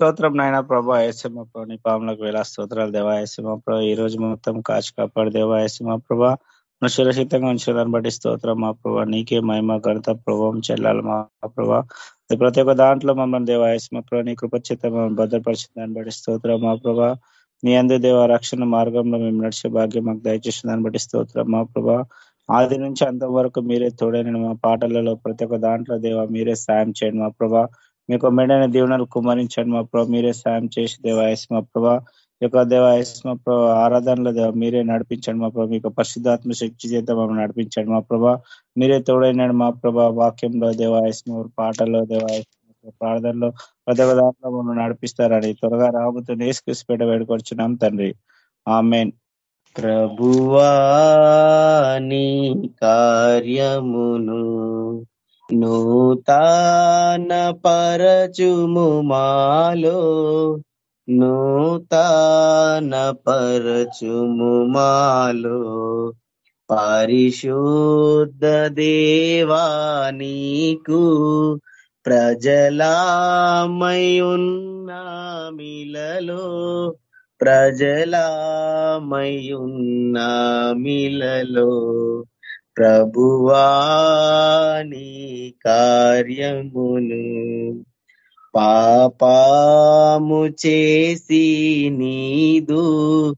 స్తోత్రం నాయన ప్రభా ఏసీమ ప్రభు నీ పాములకు వేల స్తోత్రాలు దేవా ఏసీమ ప్రభా ఈ రోజు మొత్తం కాచి కాపాడు దేవా ఏసీమ ప్రభా. నువ్వు సురక్షితంగా ఉంచిన దాన్ని బట్టి స్తోత్రం మా ప్రభా నీకే మహిమ ఘనత ప్రభావం చెల్లాలి మా ప్రభా. ప్రతి ఒక్క దాంట్లో మమ్మల్ని దేవా ఏసీమ ప్రభా నీ కృపచేత మమ్మల్ని భద్రపరిచిన దాన్ని బట్టి స్తోత్రం మా ప్రభా. నీ అందు దేవ రక్షణ మార్గంలో మేము నడిచే భాగ్యం మాకు దయచేసిన దాన్ని బట్టి స్తోత్రం మా ప్రభా. ఆది నుంచి అంతవరకు మీరే తోడైన మా పాటలలో ప్రతి ఒక్క దాంట్లో దేవ మీరే సాయం చేయండి మా ప్రభా. మీకు మెడైన దీవెనలు కుమరించండి మా ప్రభా మీరే సాయం చేసి దేవాయస్ మా ప్రభా యొక్క దేవాయస్ మా ప్రభా ఆరాధనలో దేవ మీరే నడిపించండి. మా ప్రభా మీకు పరిశుద్ధాత్మ శక్తి చేత మమ్మల్ని నడిపించండి. మా ప్రభా మీరే తోడైనాడు. మా ప్రభా వాక్యంలో దేవాయస్ పాటల్లో దేవాయస్ ప్రార్థనలో ప్రతి దాంట్లో మమ్మల్ని నడిపిస్తారని త్వరగా రాబోతు నేసుకృసి పెట్ట వేడుకొచ్చున్నాం తండ్రి. ఆమెన్. ప్రభువాని కార్యమును నూతన పరచుము మాలో నూతన పరచుము మాలో. పరిశుద్ధ దేవానీకు ప్రజలామయున్న మిలలో ప్రజలామయున్న మిలలో ప్రభువాని కార్యమును పాపాము చేసి నీదు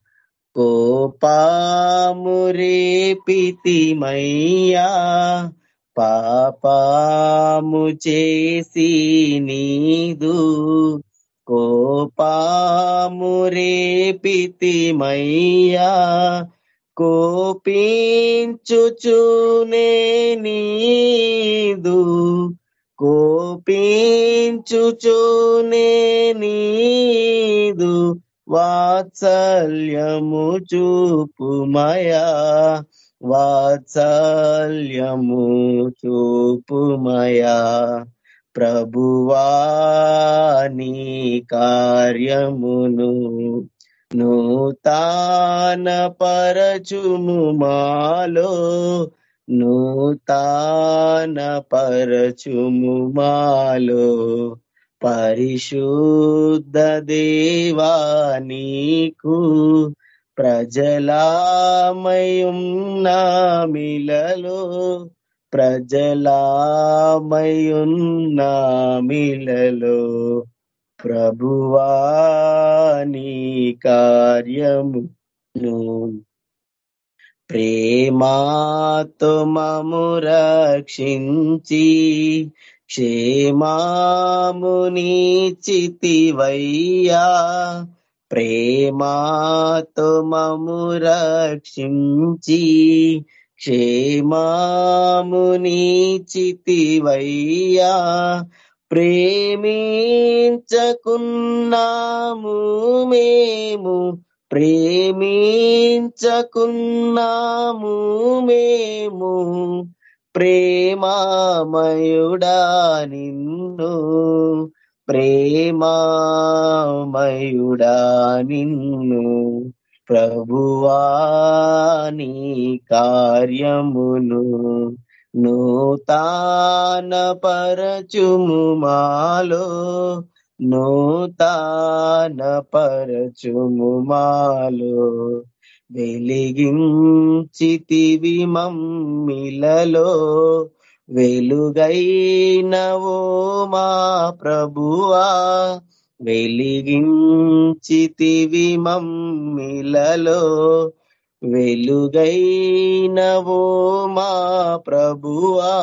కోపాము రేపితిమయ్యా. పాపాము చేసి నీదు కోపాము రేపితిమయ్యా. కోపించుచునే నీదు కోపించుచునే నీదు వాత్సల్యము చూపుమయా వాత్సల్యము చూపుమయా. ప్రభువాని కార్యమును నూతాన పరచుము మాలో నూతాన పరచుము మాలో. పరిశుద్ధ దేవానీకు నీకు ప్రజలామయున్న మిలలో ప్రజలామయున్న మిలలో ప్రభువాని కార్యమును ప్రేమాతో మము రక్షించి క్షేమాముని చితివయ్యా ప్రేమాతో మము రక్షించి క్షేమాముని చితివయ్యా ప్రేమించకున్నాము మేము ప్రేమించకున్నాము మేము. ప్రేమామయుడా నిన్ను ప్రేమామయుడా నిన్ను ప్రభువా నీ కార్యమును నూతాన పరచుము మాలో నూతాన పరచుము మాలో. వెలిగించితివి మమ్మిలలో వెలుగైనవో మా ప్రభువా. వెలిగించితివి మమ్మిలలో వెలుగైనవో మా ప్రభువా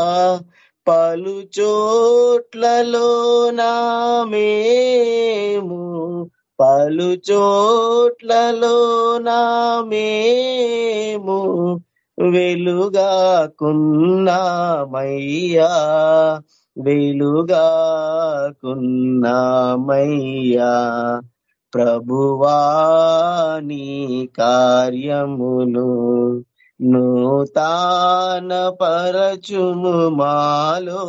పలు చోట్లలో నామేము పలు చోట్లలో నామేము వెలుగాకున్నామయ్యా వెలుగాకున్నామయ్యా. ప్రభువాని కార్యమును నూతాన పరచుము మాలో.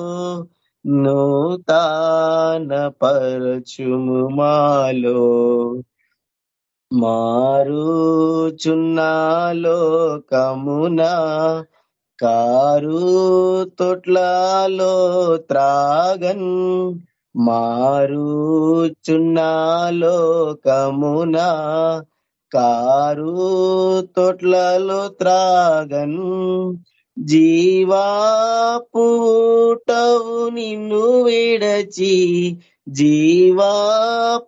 నూతాన పరచుము మాలో. మారుచున్నాలో కమునా కారు తొట్లలో త్రాగన్. మారుచున్న లోకమున కారు తొట్లలో త్రాగన్ జీవా పూటవు నిన్ను విడచి జీవా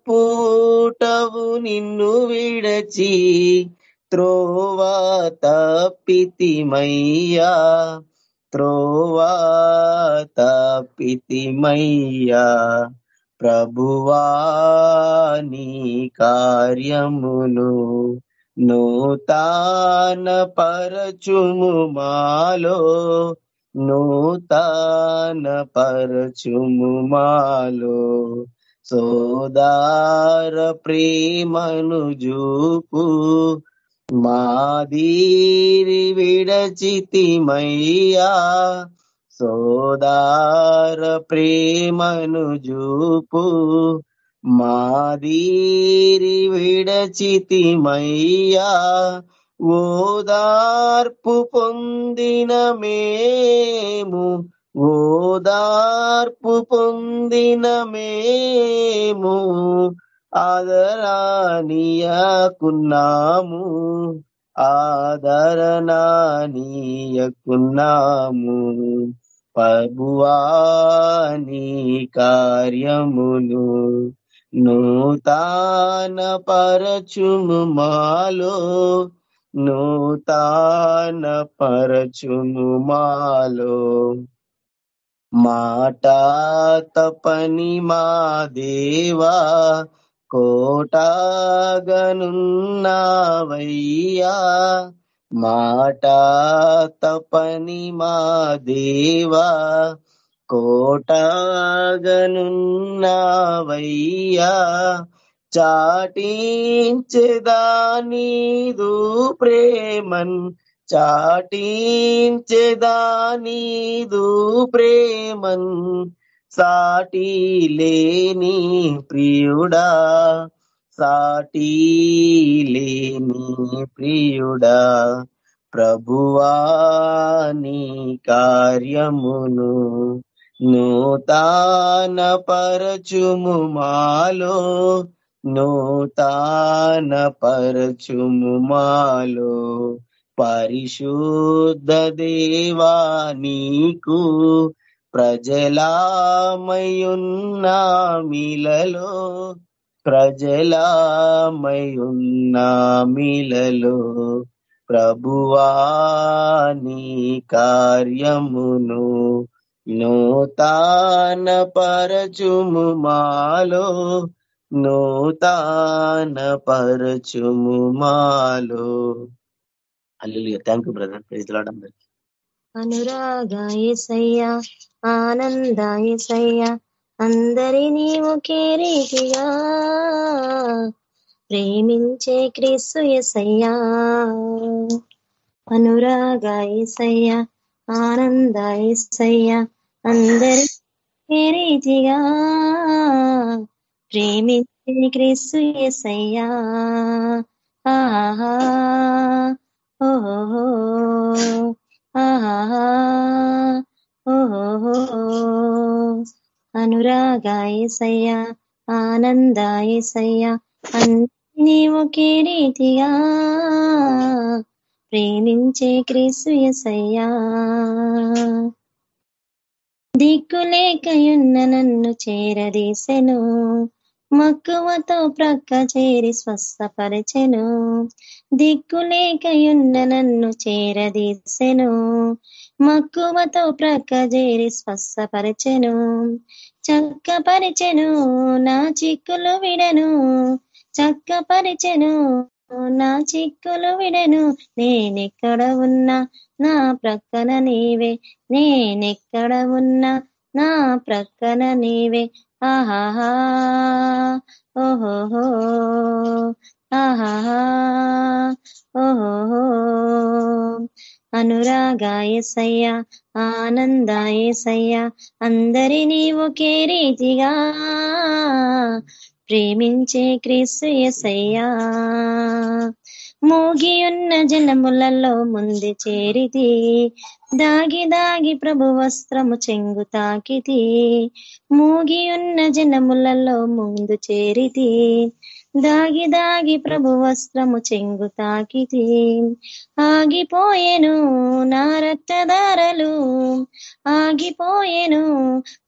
పూటవు నిన్ను విడచి త్రోవా తప్పితిమయ్యా. త్రోవా తప్పితిమయ్యా ప్రభువా నీ కార్యములు నూతన పరచుము మాలో నూతన పరచుము మాలో. సోదార ప్రేమను జూపు మాదీరి విడచితిమయ్యా సోదార ప్రేమను జూపు. మాదీరి విడచితిమయ్యా ఓదార్పు పొందిన మేము. ఓదార్పు పొందిన మేము. ఆదరణీయకున్నాము ఆదరణీయకున్నాము. ప్రభువాని కార్యములు నూతన పరచుము మాలో నూతన పరచుము మాలో. మాట తపని మా దేవా కోటాగనున్నావయ్యా మాట తపని మా దేవా కోటాగనున్నావయ్యా చాటించెదానీదు ప్రేమన్ చాటించెదానీదు ప్రేమన్. సాటి లేని ప్రియుడా సాటి లేని ప్రియుడా ప్రభువాని కార్యమును నూతన పరచుము మాలో నూతన పరచుము మాలో. పరిశుద్ధ దేవా నీకు ప్రజలామయున్న మిలలో ప్రజలామయున్న మిలలో ప్రభువాని కార్యమును నూతాన పరచుము మాలో. నూతాన పరచుము మాలో Allu thank you brother praise Lord అనురాగాయసయ్యా ఆనందాయసయ్యా అందరినీ ఒకే రీతిగా ప్రేమించే క్రీస్తు ఎసయ్యా అనురాగాయసయ్యా ఆనందాయసయ్యా అందరి రీతిగా ప్రేమించే క్రీస్తు ఎసయ్యా ఆహా ఓహో. అనురాగాయసయ్యా ఆనందాయసయ్యా అన్ని నీవు రీతిగా ప్రేమించే క్రీస్తు ఎసయ్యా దిక్కులేకయున్న నన్ను చేరదీసెను మక్కువతో ప్రక్క చేరి స్వస్థపరచెను. దిక్కులేకయున్న నన్ను చేరదీసెను. మక్కువతో ప్రక్క చేరి స్వస్థపరచెను. చక్కపరిచెను నా చిక్కులు విడను. చక్కపరిచెను నా చిక్కులు విడను. నేనెక్కడ ఉన్నా నా ప్రక్కన నీవే. నేనెక్కడ ఉన్నా నా ప్రక్కన నీవే. ఆహాహా ఓహోహో ఆహాహా ఓహోహో. అనురాగాయసయ్యా ఆనందాయసయ్యా అందరినీ ఒకే రీతిగా ప్రేమించే క్రీస్తు ఎసయ్యా మూగియున్న జనములలో ముందు చేరితి. దాగి దాగి ప్రభు వస్త్రము చెంగు తాకితి. మూగియున్న జనములలో ముందు చేరితి. దాగి దాగి ప్రభు వస్త్రము చెంగు తాకితి. ఆగిపోయెను నా రక్తదారలు ఆగిపోయెను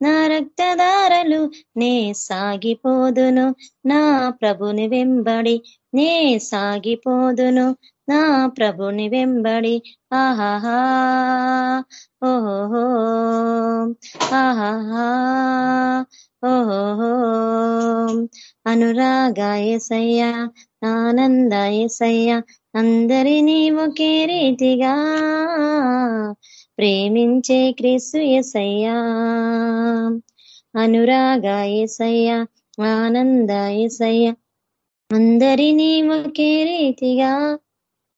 నా రక్తదారలు నే సాగిపోదును నా ప్రభుని వెంబడి. నే సాగిపోదును నా ప్రభుని వెంబడి ఆహాహా. ఓహో ఆహాహా ఓహో అనురాగాయసయ్య ఆనందాయసయ్య అందరినీ ఒకే రీతిగా ప్రేమించే క్రీస్తు ఎసయ్యా అనురాగాయసయ్య ఆనందాయసయ్య అందరినీ ఒకే రీతిగా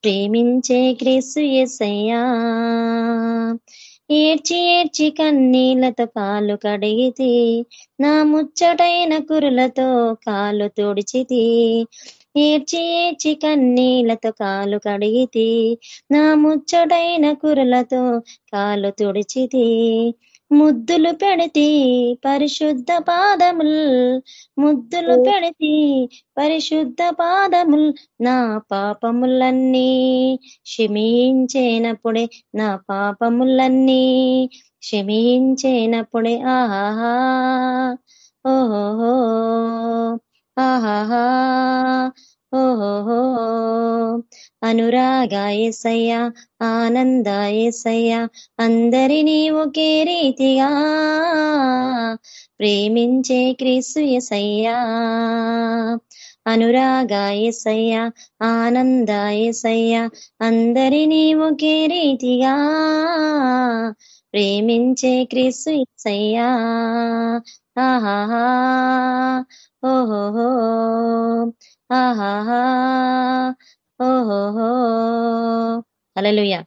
ప్రేమించే క్రీస్తు ఎసయ్యా ఏడ్చి ఏడ్చి కన్నీళ్ళతో కాలు కడిగితి నా ముచ్చటైన కురులతో కాలు తుడిచితి ఏడ్చి ఏడ్చి కన్నీళ్ళతో కాలు కడిగితి నా ముచ్చటైన కురులతో కాలు తుడిచితి ముద్దులు పెడితి పరిశుద్ధ పాదముల్ ముద్దులు పెడితి పరిశుద్ధ పాదముల్. నా పాపములన్నీ క్షమించేనప్పుడే నా పాపములన్నీ క్షమించేనప్పుడే. ఆహా ఓహో ఆహా ఓహో అనురాగాయసయ్య ఆనందాయసయ్య అందరినీ ఒకే రీతిగా ప్రేమించే క్రీస్తు ఎసయ్యా అనురాగాయసయ్య ఆనందాయసయ్య అందరినీ ఒకే రీతిగా ప్రేమించే క్రీస్తు ఎసయ్యా ఆహాహా. ఓహో हालेलुया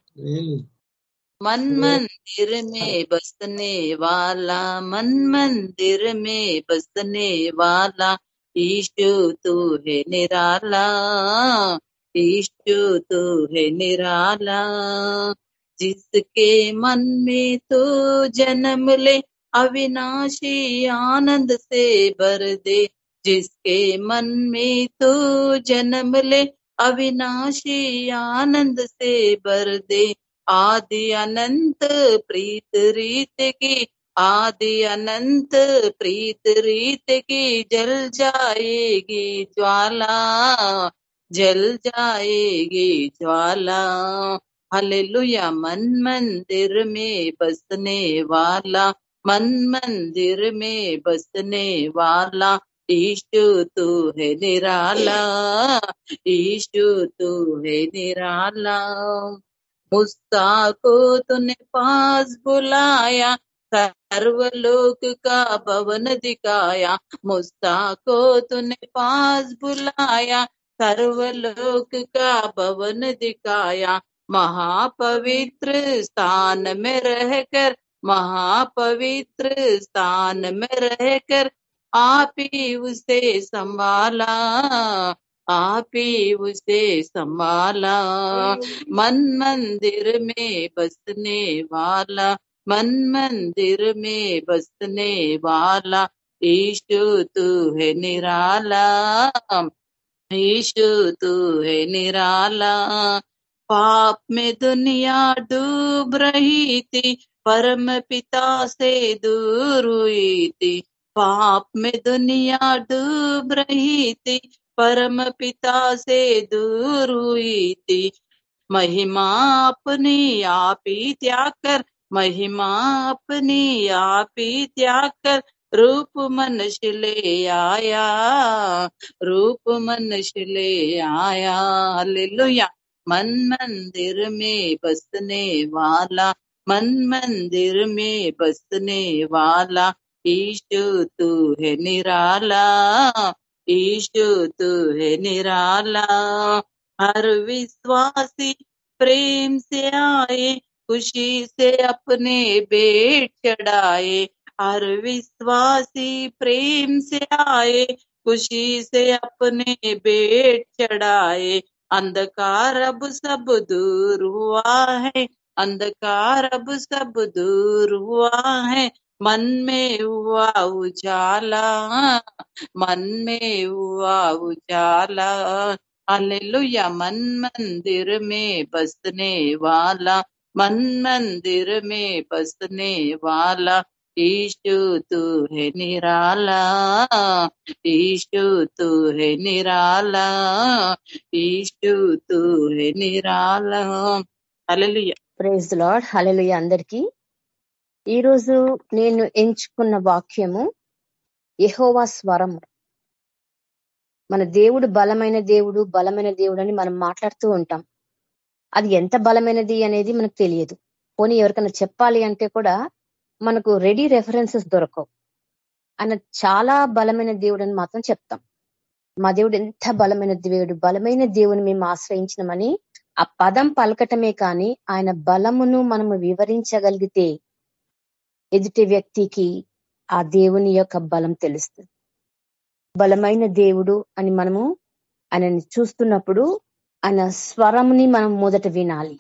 मन मंदिर में बसने वाला मन मंदिर में बसने वाला ईशु तू है निराला ईशु तू है निराला जिसके मन में तू जन्म ले अविनाशी आनंद से भर दे जिसके मन में तो जन्म ले, अविनाशी आनंद से भर दे। आदि अनंत प्रीत रीत की, आदि अनंत प्रीत रीत की, जल जाएगी ज्वाला, जल जाएगी ज्वाला। हालेलुया, मन मंदिर में बसने वाला, मन मंदिर में बसने वाला। ईशु तू है निराला, ईशु तू है निराला। मुस्ताको तूने पास बुलाया, सर्वलोक का भवन दिखाया। मुस्ताको तूने पास बुलाया, सर्वलोक का भवन दिखाया। महापवित्र स्थान में रहकर, महापवित्र स्थान में रहकर आप ही उसे संभाला, आप ही उसे संभाला। मन मंदिर में बसने वाला, मन मंदिर में बसने वाला। ईशु, तू है निराला, ईशु, तू है निराला। पाप में दुनिया डूब रही थी, परम पिता से दूर हुई थी। पाप में दुनिया डूब रही थी, परम पिता से दूर हुई थी। महिमा अपनी आप ही त्याग कर, महिमा अपनी आप ही त्याग कर, रूप मनुष्य ले आया, रूप मनुष्य ले आया। हालेलुया। मन मंदिर में बसने वाला, मन मंदिर में बसने वाला ईशु तू है निराला ईशु तू है निराला। हर विश्वासी प्रेम से आए, खुशी से अपने बेट चढ़ाए। हर विश्वासी प्रेम से आए, खुशी से अपने बेट चढ़ाए। अंधकार अब सब दूर हुआ है, अंधकार अब सब दूर हुआ है। मन में हुआ उजाला मन में हुआ उजाला हालेलुया मन मंदिर में बसने वाला मन मंदिर में बसने वाला ईशु तू है निराला ईशु तू है निराला ईशु तू है निराला हालेलुया ప్రైజ్ లార్డ్ హల్లెలూయా అందరికి ఈ రోజు నేను ఎంచుకున్న వాక్యము యహోవా స్వరం మన దేవుడు బలమైన దేవుడు బలమైన దేవుడు అని మనం మాట్లాడుతూ ఉంటాం. అది ఎంత బలమైనది అనేది మనకు తెలియదు. పోనీ ఎవరికైనా చెప్పాలి అంటే కూడా మనకు రెడీ రెఫరెన్సెస్ దొరకవు. ఆయన చాలా బలమైన దేవుడు అని మాత్రం చెప్తాం. మా దేవుడు ఎంత బలమైన దేవుడు బలమైన దేవుని మేము ఆశ్రయించినమని ఆ పదం పలకటమే కానీ ఆయన బలమును మనము వివరించగలిగితే ఎదుటి వ్యక్తికి ఆ దేవుని యొక్క బలం తెలుస్తుంది. బలమైన దేవుడు అని మనము ఆయనని చూస్తున్నప్పుడు ఆయన స్వరంని మనం మొదట వినాలి.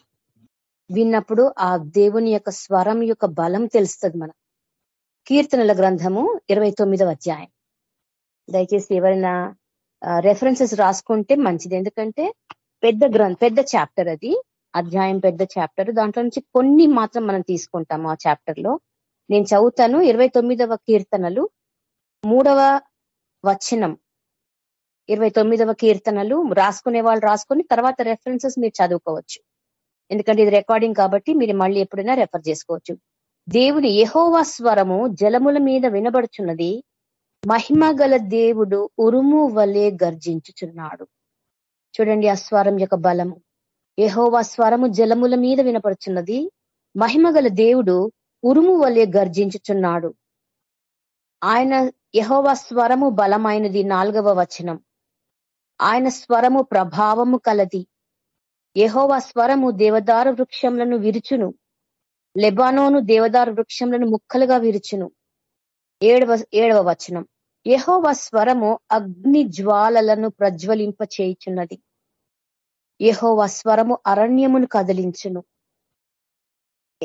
విన్నప్పుడు ఆ దేవుని యొక్క స్వరం యొక్క బలం తెలుస్తుంది మనం కీర్తనల గ్రంథము ఇరవై తొమ్మిదవ అధ్యాయం. దయచేసి ఎవరైనా రెఫరెన్సెస్ రాసుకుంటే మంచిది. ఎందుకంటే పెద్ద గ్రంథ పెద్ద చాప్టర్ అది. అధ్యాయం పెద్ద చాప్టర్ దాంట్లో నుంచి కొన్ని మాత్రం మనం తీసుకుంటాము ఆ చాప్టర్లో. నేను చదువుతాను. ఇరవై తొమ్మిదవ కీర్తనలు. మూడవ వచనం. ఇరవై తొమ్మిదవ కీర్తనలు రాసుకునే వాళ్ళు రాసుకొని తర్వాత రెఫరెన్సెస్ మీరు చదువుకోవచ్చు. ఎందుకంటే ఇది రికార్డింగ్ కాబట్టి మీరు మళ్ళీ ఎప్పుడైనా రెఫర్ చేసుకోవచ్చు. దేవుని యహోవా స్వరము జలముల మీద వినబడుచున్నది. మహిమ గల దేవుడు ఉరుము వలె గర్జించుచున్నాడు. చూడండి ఆ స్వరం యొక్క బలము. యహోవా స్వరము జలముల మీద వినపడుచున్నది మహిమ గల దేవుడు ఉరుము వలె గర్జించుచున్నాడు. ఆయన యహోవ స్వరము బలమైనది నాలుగవ వచనం. ఆయన స్వరము ప్రభావము కలది. యహోవ స్వరము దేవదారు వృక్షములను విరుచును. లెబానోను దేవదారు వృక్షములను ముక్కలుగా విరుచును. ఏడవ ఏడవ వచనం. యహోవ స్వరము అగ్ని జ్వాలలను ప్రజ్వలింప చేయుచున్నది యహోవ స్వరము అరణ్యమును కదిలించును.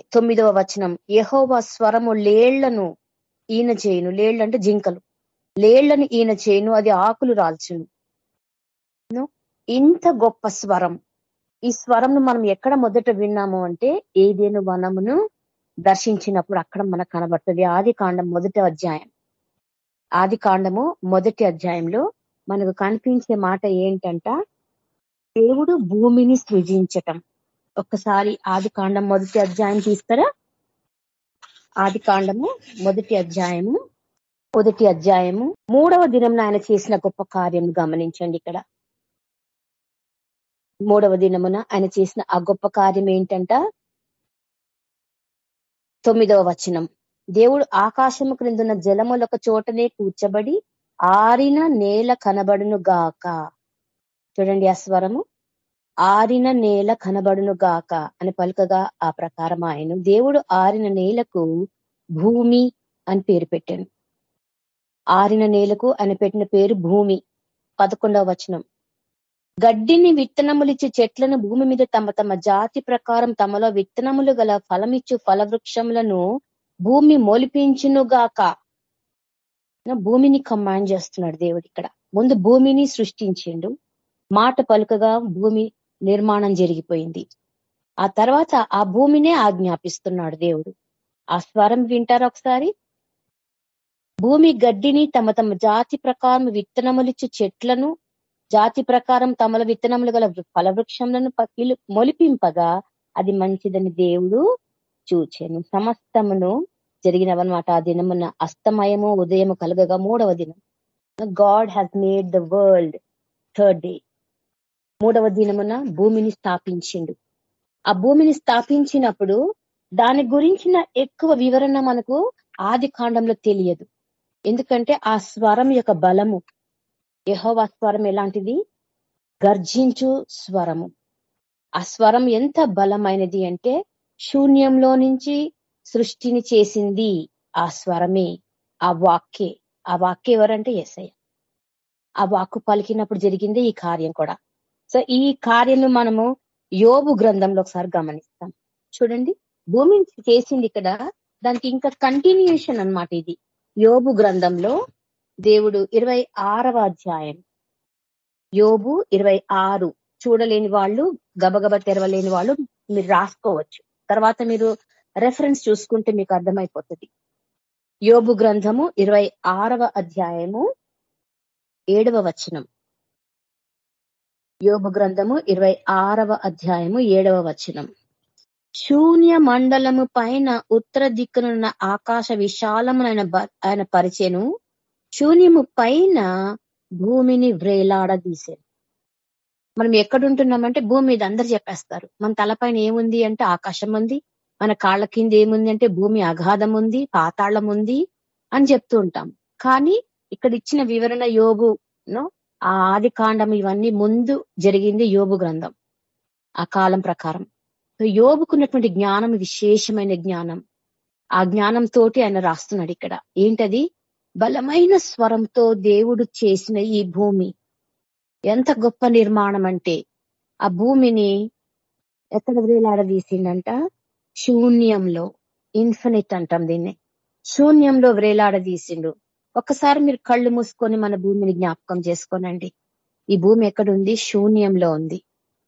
తొమ్మిదవ వచనం. యహోవా స్వరము లేళ్ళను ఈయన చేయును. లేళ్ళు అంటే జింకలు. లేళ్ళను ఈయన చేయును అది ఆకులు రాల్చును. ఇంత గొప్ప స్వరం. ఈ స్వరంను మనం ఎక్కడ మొదట విన్నాము అంటే ఏదేను వనమును దర్శించినప్పుడు అక్కడ మనకు కనబడుతుంది. ఆది కాండం మొదటి అధ్యాయం. ఆది కాండము మొదటి అధ్యాయంలో మనకు కనిపించే మాట ఏంటంట దేవుడు భూమిని సృజించటం. ఒక్కసారి ఆది కాండం మొదటి అధ్యాయం తీస్తారా? ఆది కాండము మొదటి అధ్యాయము మొదటి అధ్యాయము. మూడవ దినం ఆయన చేసిన గొప్ప కార్యం గమనించండి ఇక్కడ. మూడవ దినమున ఆయన చేసిన ఆ గొప్ప కార్యం ఏంటంట? తొమ్మిదవ వచనం. దేవుడు ఆకాశము క్రిందున్న జలములొక చోటనే కూర్చబడి ఆరిన నేల కనబడును గాక. చూడండి ఆ స్వరము. ఆరిన నేల కనబడును గాక అని పలుకగా ఆ ప్రకారం ఆయన దేవుడు ఆరిన నేలకు భూమి అని పేరు పెట్టాను. ఆరిన నేలకు ఆయన పెట్టిన పేరు భూమి. పదకొండవ వచనం. గడ్డిని విత్తనములిచ్చే చెట్లను భూమి మీద తమ తమ జాతి ప్రకారం తమలో విత్తనములు గల ఫలమిచ్చు ఫలవృక్షములను భూమి మొలిపించునుగాక భూమిని కమాండ్ చేస్తున్నాడు దేవుడు ఇక్కడ. ముందు భూమిని సృష్టించిండు. మాట పలుకగా భూమి నిర్మాణం జరిగిపోయింది. ఆ తర్వాత ఆ భూమినే ఆజ్ఞాపిస్తున్నాడు దేవుడు. ఆ స్వరం వింటారు ఒకసారి? భూమి గడ్డిని తమ తమ జాతి ప్రకారం విత్తనములిచ్చు చెట్లను జాతి ప్రకారం తమల విత్తనములు గల ఫలవృక్షములను మొలిపింపగా అది మంచిదని దేవుడు చూచాను. సమస్తమును జరిగినవన్నమాట ఆ దినమున. అస్తమయము ఉదయము కలగగా మూడవ దినం. God has made the world third day. మూడవ దినమున భూమిని స్థాపించిండు. ఆ భూమిని స్థాపించినప్పుడు దాని గురించిన ఎక్కువ వివరణ మనకు ఆది కాండంలో తెలియదు. ఎందుకంటే ఆ స్వరం యొక్క బలము యహోవా స్వరం ఎలాంటిది? గర్జించు స్వరము. ఆ స్వరం ఎంత బలమైనది అంటే శూన్యంలో నుంచి సృష్టిని చేసింది ఆ స్వరమే ఆ వాక్యే ఆ వాక్య ఎవరంటే ఎస్ఐ ఆ వాక్కు పలికినప్పుడు జరిగిందే ఈ కార్యం కూడా. సో ఈ కార్యం మనము యోబు గ్రంథంలో ఒకసారి గమనిస్తాం. చూడండి భూమిని చేసింది ఇక్కడ దానికి ఇంకా కంటిన్యూషన్ అన్నమాట ఇది. యోబు గ్రంథంలో దేవుడు ఇరవై ఆరవ అధ్యాయం. యోబు ఇరవై ఆరు. చూడలేని వాళ్ళు గబగబ తెరవలేని వాళ్ళు మీరు రాసుకోవచ్చు. తర్వాత మీరు రెఫరెన్స్ చూసుకుంటే మీకు అర్థమైపోతుంది. యోబు గ్రంథము ఇరవై ఆరవ అధ్యాయము ఏడవ వచనం. యోబు గ్రంథము ఇరవై ఆరవ అధ్యాయము ఏడవ వచనం. శూన్య మండలము పైన ఉత్తర దిక్కునున్న ఆకాశ విశాలమునైన ఆయన పరిచయను శూన్యము పైన భూమిని వ్రేలాడదీశాను మనం ఎక్కడుంటున్నామంటే భూమి మీద అందరు చెప్పేస్తారు. మన తలపైన ఏముంది అంటే ఆకాశం ఉంది. మన కాళ్ళ కింద ఏముంది అంటే భూమి అగాధం ఉంది పాతాళం ఉంది అని చెప్తూ ఉంటాం. కానీ ఇక్కడ ఇచ్చిన వివరణ యోగును ఆ ఆది కాండం ఇవన్నీ ముందు జరిగింది యోబు గ్రంథం ఆ కాలం ప్రకారం. యోబుకున్నటువంటి జ్ఞానం విశేషమైన జ్ఞానం. ఆ జ్ఞానంతో ఆయన రాస్తున్నాడు ఇక్కడ. ఏంటది? బలమైన స్వరంతో దేవుడు చేసిన ఈ భూమి. ఎంత గొప్ప నిర్మాణం అంటే ఆ భూమిని ఎక్కడ వ్రేలాడదీసిండంట శూన్యంలో ఇన్ఫినిట్ అంటాం దీన్ని. శూన్యంలో వ్రేలాడదీసిండు ఒక్కసారి మీరు కళ్ళు మూసుకొని మన భూమిని జ్ఞాపకం చేసుకోనండి. ఈ భూమి ఎక్కడుంది? శూన్యంలో ఉంది.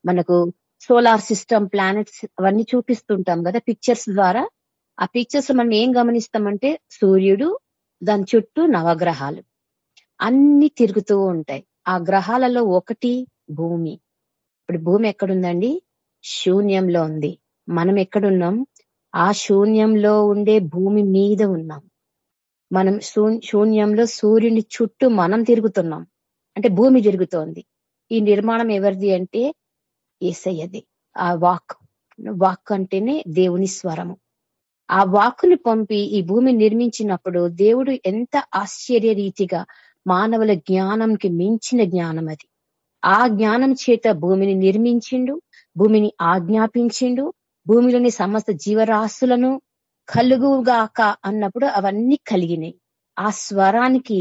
మనకు సోలార్ సిస్టమ్ ప్లానెట్స్ అవన్నీ చూపిస్తుంటాం కదా పిక్చర్స్ ద్వారా. ఆ పిక్చర్స్ మనం ఏం గమనిస్తామంటే సూర్యుడు దాని చుట్టూ నవగ్రహాలు. అన్ని తిరుగుతూ ఉంటాయి. ఆ గ్రహాలలో ఒకటి భూమి. ఇప్పుడు భూమి ఎక్కడుందండి? శూన్యంలో ఉంది. మనం ఎక్కడున్నాం? ఆ శూన్యంలో ఉండే భూమి మీద ఉన్నాం. మనం శూన్యంలో సూర్యుని చుట్టూ మనం తిరుగుతున్నాం. అంటే భూమి తిరుగుతోంది ఈ నిర్మాణం ఎవరిది అంటే ఏసయ్యది. ఆ వాక్. వాక్ అంటేనే దేవుని స్వరము. ఆ వాక్కుని పంపి ఈ భూమి నిర్మించినప్పుడు దేవుడు ఎంత ఆశ్చర్య రీతిగా మానవుల జ్ఞానంకి మించిన జ్ఞానం అది ఆ జ్ఞానం చేత భూమిని నిర్మించిండు భూమిని ఆజ్ఞాపించిండు భూమిలోని సమస్త జీవరాశులను కలుగుగాక అన్నప్పుడు అవన్నీ కలిగినాయి. ఆ స్వరానికి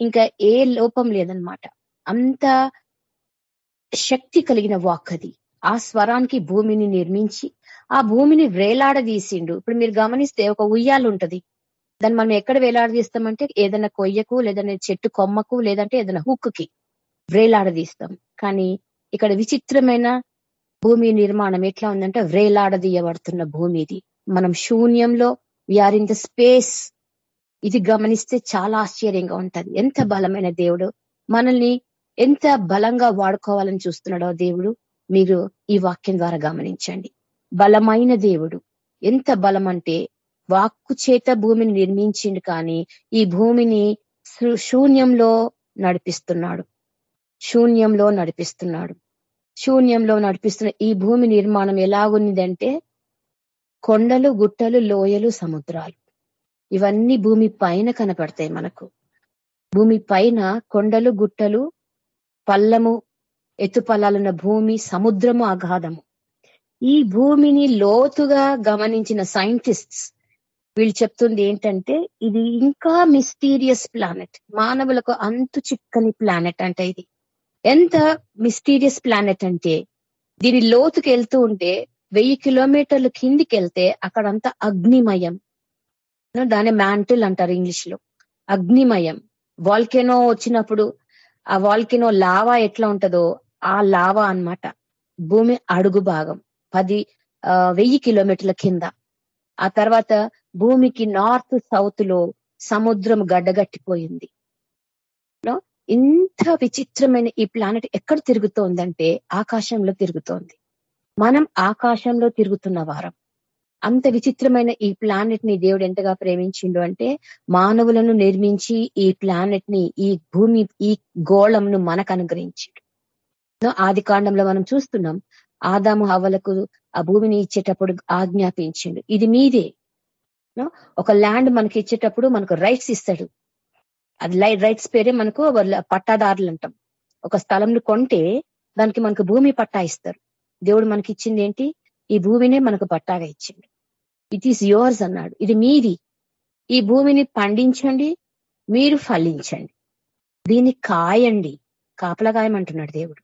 ఇంకా ఏ లోపం లేదనమాట అంత శక్తి కలిగిన వాక్ అది. ఆ స్వరానికి భూమిని నిర్మించి ఆ భూమిని వేలాడదీసిండు. ఇప్పుడు మీరు గమనిస్తే ఒక ఉయ్యాలు ఉంటది దాన్ని మనం ఎక్కడ వేలాడదీస్తామంటే ఏదైనా కొయ్యకు లేదన్నా చెట్టు కొమ్మకు లేదంటే ఏదైనా హుక్కి వ్రేలాడదీస్తాం కానీ ఇక్కడ విచిత్రమైన భూమి నిర్మాణం ఎట్లా ఉందంటే వ్రేలాడదీయబడుతున్న భూమి ఇది మనం శూన్యంలో వీఆర్ ఇన్ ద స్పేస్ ఇది గమనిస్తే చాలా ఆశ్చర్యంగా ఉంటది. ఎంత బలమైన దేవుడు. మనల్ని ఎంత బలంగా వాడుకోవాలని చూస్తున్నాడో దేవుడు మీరు ఈ వాక్యం ద్వారా గమనించండి. బలమైన దేవుడు. ఎంత బలం అంటే వాక్కు చేత భూమిని నిర్మించిండు కానీ ఈ భూమిని శూన్యంలో నడిపిస్తున్నాడు. శూన్యంలో నడిపిస్తున్నాడు. శూన్యంలో నడిపిస్తున్న ఈ భూమి నిర్మాణం ఎలాగుందంటే కొండలు గుట్టలు లోయలు సముద్రాలు. ఇవన్నీ భూమి పైన కనపడతాయి మనకు. భూమి పైన కొండలు గుట్టలు పల్లము ఎత్తుపల్లాలున్న భూమి సముద్రము అగాధము ఈ భూమిని లోతుగా గమనించిన సైంటిస్ట్స్ వీళ్ళు చెప్తుంది ఏంటంటే ఇది ఇంకా మిస్టీరియస్ ప్లానెట్. మానవులకు అంతు చిక్కని ప్లానెట్ అంటే ఇది. ఎంత మిస్టీరియస్ ప్లానెట్ అంటే దీని లోతుకి వెళ్తూ ఉంటే వెయ్యి కిలోమీటర్లు కిందికి వెళ్తే అక్కడంతా అగ్నిమయం. దాని మ్యాంటిల్ అంటారు ఇంగ్లీష్లో అగ్నిమయం. వాల్కెనో వచ్చినప్పుడు ఆ వాల్కెనో లావా ఎట్లా ఉంటదో ఆ లావా అన్నమాట. భూమి అడుగు భాగం. పది ఆ, వెయ్యి కిలోమీటర్ల కింద. ఆ తర్వాత భూమికి నార్త్ సౌత్లో సముద్రం గడ్డగట్టిపోయింది. ఇంత విచిత్రమైన ఈ ప్లానెట్ ఎక్కడ తిరుగుతోందంటే ఆకాశంలో తిరుగుతోంది. మనం ఆకాశంలో తిరుగుతున్న వారం. అంత విచిత్రమైన ఈ ప్లానెట్ని దేవుడు ఎంతగా ప్రేమించిండు అంటే మానవులను నిర్మించి ఈ ప్లానెట్ని ఈ భూమి ఈ గోళంను మనకు అనుగ్రహించిండు. ఆది కాండంలో మనం చూస్తున్నాం ఆదాము హవలకు ఆ భూమిని ఇచ్చేటప్పుడు ఆజ్ఞాపించిండు. ఇది మీదే. ఒక ల్యాండ్ మనకి ఇచ్చేటప్పుడు మనకు రైట్స్ ఇస్తాడు. అది రైట్స్ పేరే మనకు వాళ్ళ పట్టాదారులు అంటాం. ఒక స్థలంను కొంటే దానికి మనకు భూమి పట్టా ఇస్తారు. దేవుడు మనకి ఇచ్చింది ఏంటి? ఈ భూమినే మనకు పట్టాగా ఇచ్చింది ఇట్ ఈస్ యువర్స్ అన్నాడు. ఇది మీది. ఈ భూమిని పండించండి మీరు ఫలించండి. దీన్ని కాయండి. కాపలా కాయమంటున్నాడు దేవుడు.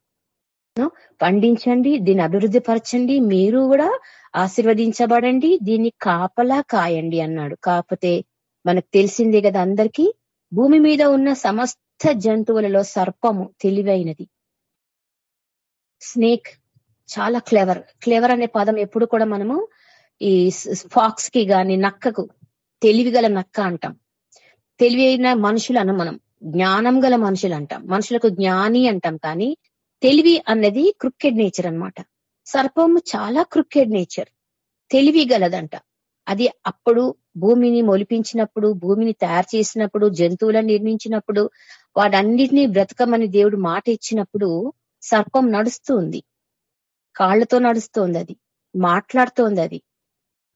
పండించండి దీన్ని అభివృద్ధి పరచండి మీరు కూడా ఆశీర్వదించబడండి దీన్ని కాపలా కాయండి అన్నాడు. కాకపోతే మనకు తెలిసిందే కదా అందరికీ భూమి మీద ఉన్న సమస్త జంతువులలో సర్పము తెలివైనది. స్నేక్ చాలా క్లెవర్ క్లెవర్ అనే పదం ఎప్పుడు కూడా మనము ఈ ఫాక్స్కి గాని నక్కకు తెలివి గల నక్క అంటాం. తెలివి అయిన మనుషులు అనం మనం జ్ఞానం గల మనుషులు అంటాం. మనుషులకు జ్ఞాని అంటాం కానీ తెలివి అన్నది క్రికెట్ నేచర్ అన్నమాట. సర్పము చాలా క్రికెట్ నేచర్ తెలివి గలదంట. అది అప్పుడు భూమిని మొలిపించినప్పుడు భూమిని తయారు చేసినప్పుడు జంతువులను నిర్మించినప్పుడు వాటన్నిటినీ బ్రతకమని దేవుడు మాట ఇచ్చినప్పుడు సర్పం నడుస్తుంది కాళ్ళతో నడుస్తోంది అది. మాట్లాడుతోంది అది.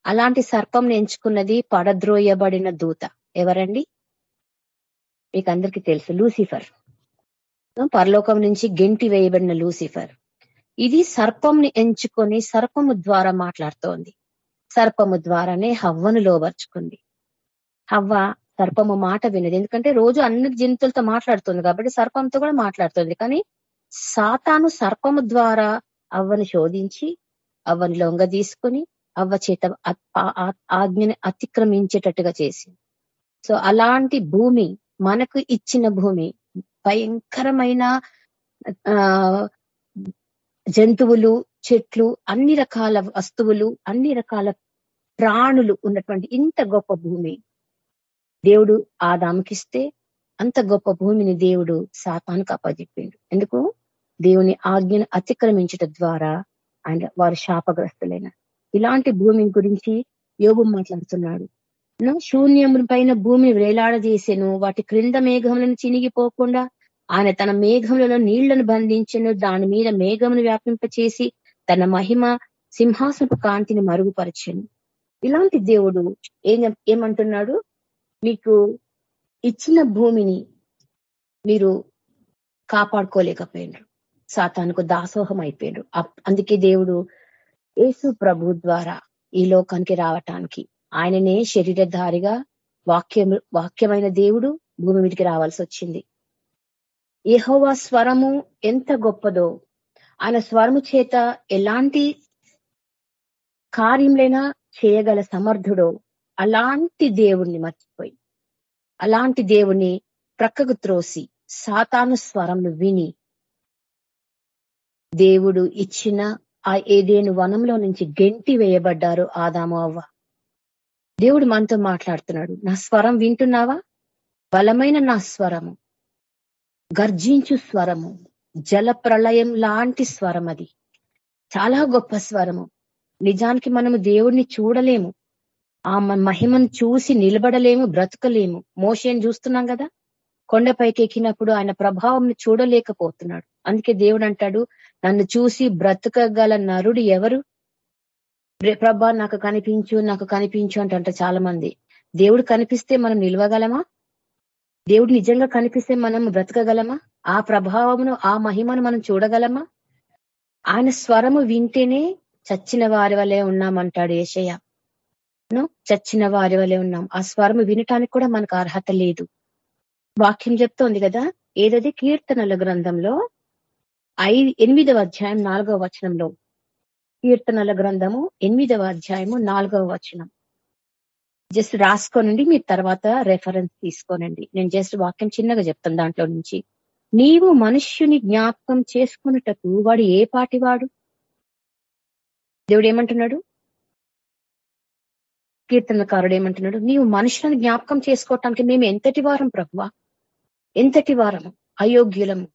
అలాంటి సర్పం ఎంచుకున్నది పడద్రోయబడిన దూత. ఎవరండి? మీకు అందరికీ తెలుసు లూసిఫర్. పరలోకం నుంచి గెంటి వేయబడిన లూసిఫర్. ఇది సర్పంని ఎంచుకొని సర్పము ద్వారా మాట్లాడుతోంది. సర్పము ద్వారానే హవ్వను లోబర్చుకుంది. హవ్వ సర్పము మాట వినది. ఎందుకంటే రోజు అన్ని జంతువులతో మాట్లాడుతుంది కాబట్టి సర్పంతో కూడా మాట్లాడుతుంది. కానీ సాతాను సర్పము ద్వారా అవ్వను శోధించి అవ్వని లొంగ తీసుకొని అవ్వ చేత ఆజ్ఞని అతిక్రమించేటట్టుగా చేసింది. సో అలాంటి భూమి మనకు ఇచ్చిన భూమి భయంకరమైన ఆ జంతువులు చెట్లు అన్ని రకాల వస్తువులు అన్ని రకాల ప్రాణులు ఉన్నటువంటి ఇంత గొప్ప భూమి. దేవుడు ఆదాముకిస్తే అంత గొప్ప భూమిని దేవుడు శాతానికి అప్పజెప్పిండు ఎందుకు? దేవుని ఆజ్ఞను అతిక్రమించట ద్వారా ఆయన వారు శాపగ్రస్తులైన. ఇలాంటి భూమి గురించి యోగు మాట్లాడుతున్నాడు. శూన్యం పైన భూమిని వేలాడజేసెను వాటి క్రింద మేఘములను చినిగిపోకుండా ఆయన తన మేఘములలో నీళ్ళను బంధించను దాని మీద మేఘమును వ్యాపింపచేసి తన మహిమ సింహాసనపు కాంతిని మరుగుపరచను. ఇలాంటి దేవుడు ఏం ఏమంటున్నాడు? మీకు ఇచ్చిన భూమిని మీరు కాపాడుకోలేకపోయినారు. సాతానుకు దాసోహం అయిపోయాడు అందుకే దేవుడు యేసు ప్రభు ద్వారా ఈ లోకానికి రావటానికి ఆయననే శరీరధారిగా వాక్యం వాక్యమైన దేవుడు భూమి మీదకి రావాల్సి వచ్చింది. యహోవా స్వరము ఎంత గొప్పదో ఆయన స్వరము చేత ఎలాంటి కార్యంలైనా చేయగల సమర్థుడో అలాంటి దేవుణ్ణి మర్చిపోయి అలాంటి దేవుణ్ణి ప్రక్కకు త్రోసి సాతాను స్వరంను విని దేవుడు ఇచ్చిన ఆ ఏదేను వనంలో నుంచి గెంటి వేయబడ్డారు ఆదాము అవ్వ. దేవుడు మనతో మాట్లాడుతున్నాడు. నా స్వరం వింటున్నావా? బలమైన నా స్వరము. గర్జించు స్వరము. జల ప్రళయం లాంటి స్వరం అది చాలా గొప్ప స్వరము. నిజానికి మనము దేవుడిని చూడలేము. ఆ మహిమను చూసి నిలబడలేము బ్రతకలేము. మోషన్ చూస్తున్నాం కదా? కొండపైకి ఎక్కినప్పుడు ఆయన ప్రభావం చూడలేకపోతున్నాడు. అందుకే దేవుడు అంటాడు నన్ను చూసి బ్రతకగల నరుడు ఎవరు? ప్రభా నాకు కనిపించు నాకు కనిపించు అంట చాలా మంది దేవుడు కనిపిస్తే మనం నిలవగలమా? దేవుడు నిజంగా కనిపిస్తే మనం బ్రతకగలమా? ఆ ప్రభావమును ఆ మహిమను మనం చూడగలమా? ఆయన స్వరము వింటేనే చచ్చిన వారి వలె ఉన్నామంటాడు ఏషయ్య. చచ్చిన వారి వలె ఉన్నాం. ఆ స్వరము వినటానికి కూడా మనకు అర్హత లేదు. వాక్యం చెప్తోంది కదా ఏదది కీర్తనల గ్రంథంలో? ఐ ఎనిమిదవ అధ్యాయం నాలుగవ వచనంలో. కీర్తనల గ్రంథము ఎనిమిదవ అధ్యాయము నాలుగవ వచనం. జస్ట్ రాసుకోనండి మీరు తర్వాత రెఫరెన్స్ తీసుకోనండి. నేను జస్ట్ వాక్యం చిన్నగా చెప్తాను దాంట్లో నుంచి. నీవు మనుష్యుని జ్ఞాపకం చేసుకున్నటకు వాడు ఏ పాటి వాడు దేవుడు ఏమంటున్నాడు కీర్తనకారుడు ఏమంటున్నాడు నీవు మనుషులను జ్ఞాపకం చేసుకోవటానికి మేము ఎంతటి వారం ప్రభువ? ఎంతటి వారము? అయోగ్యులము?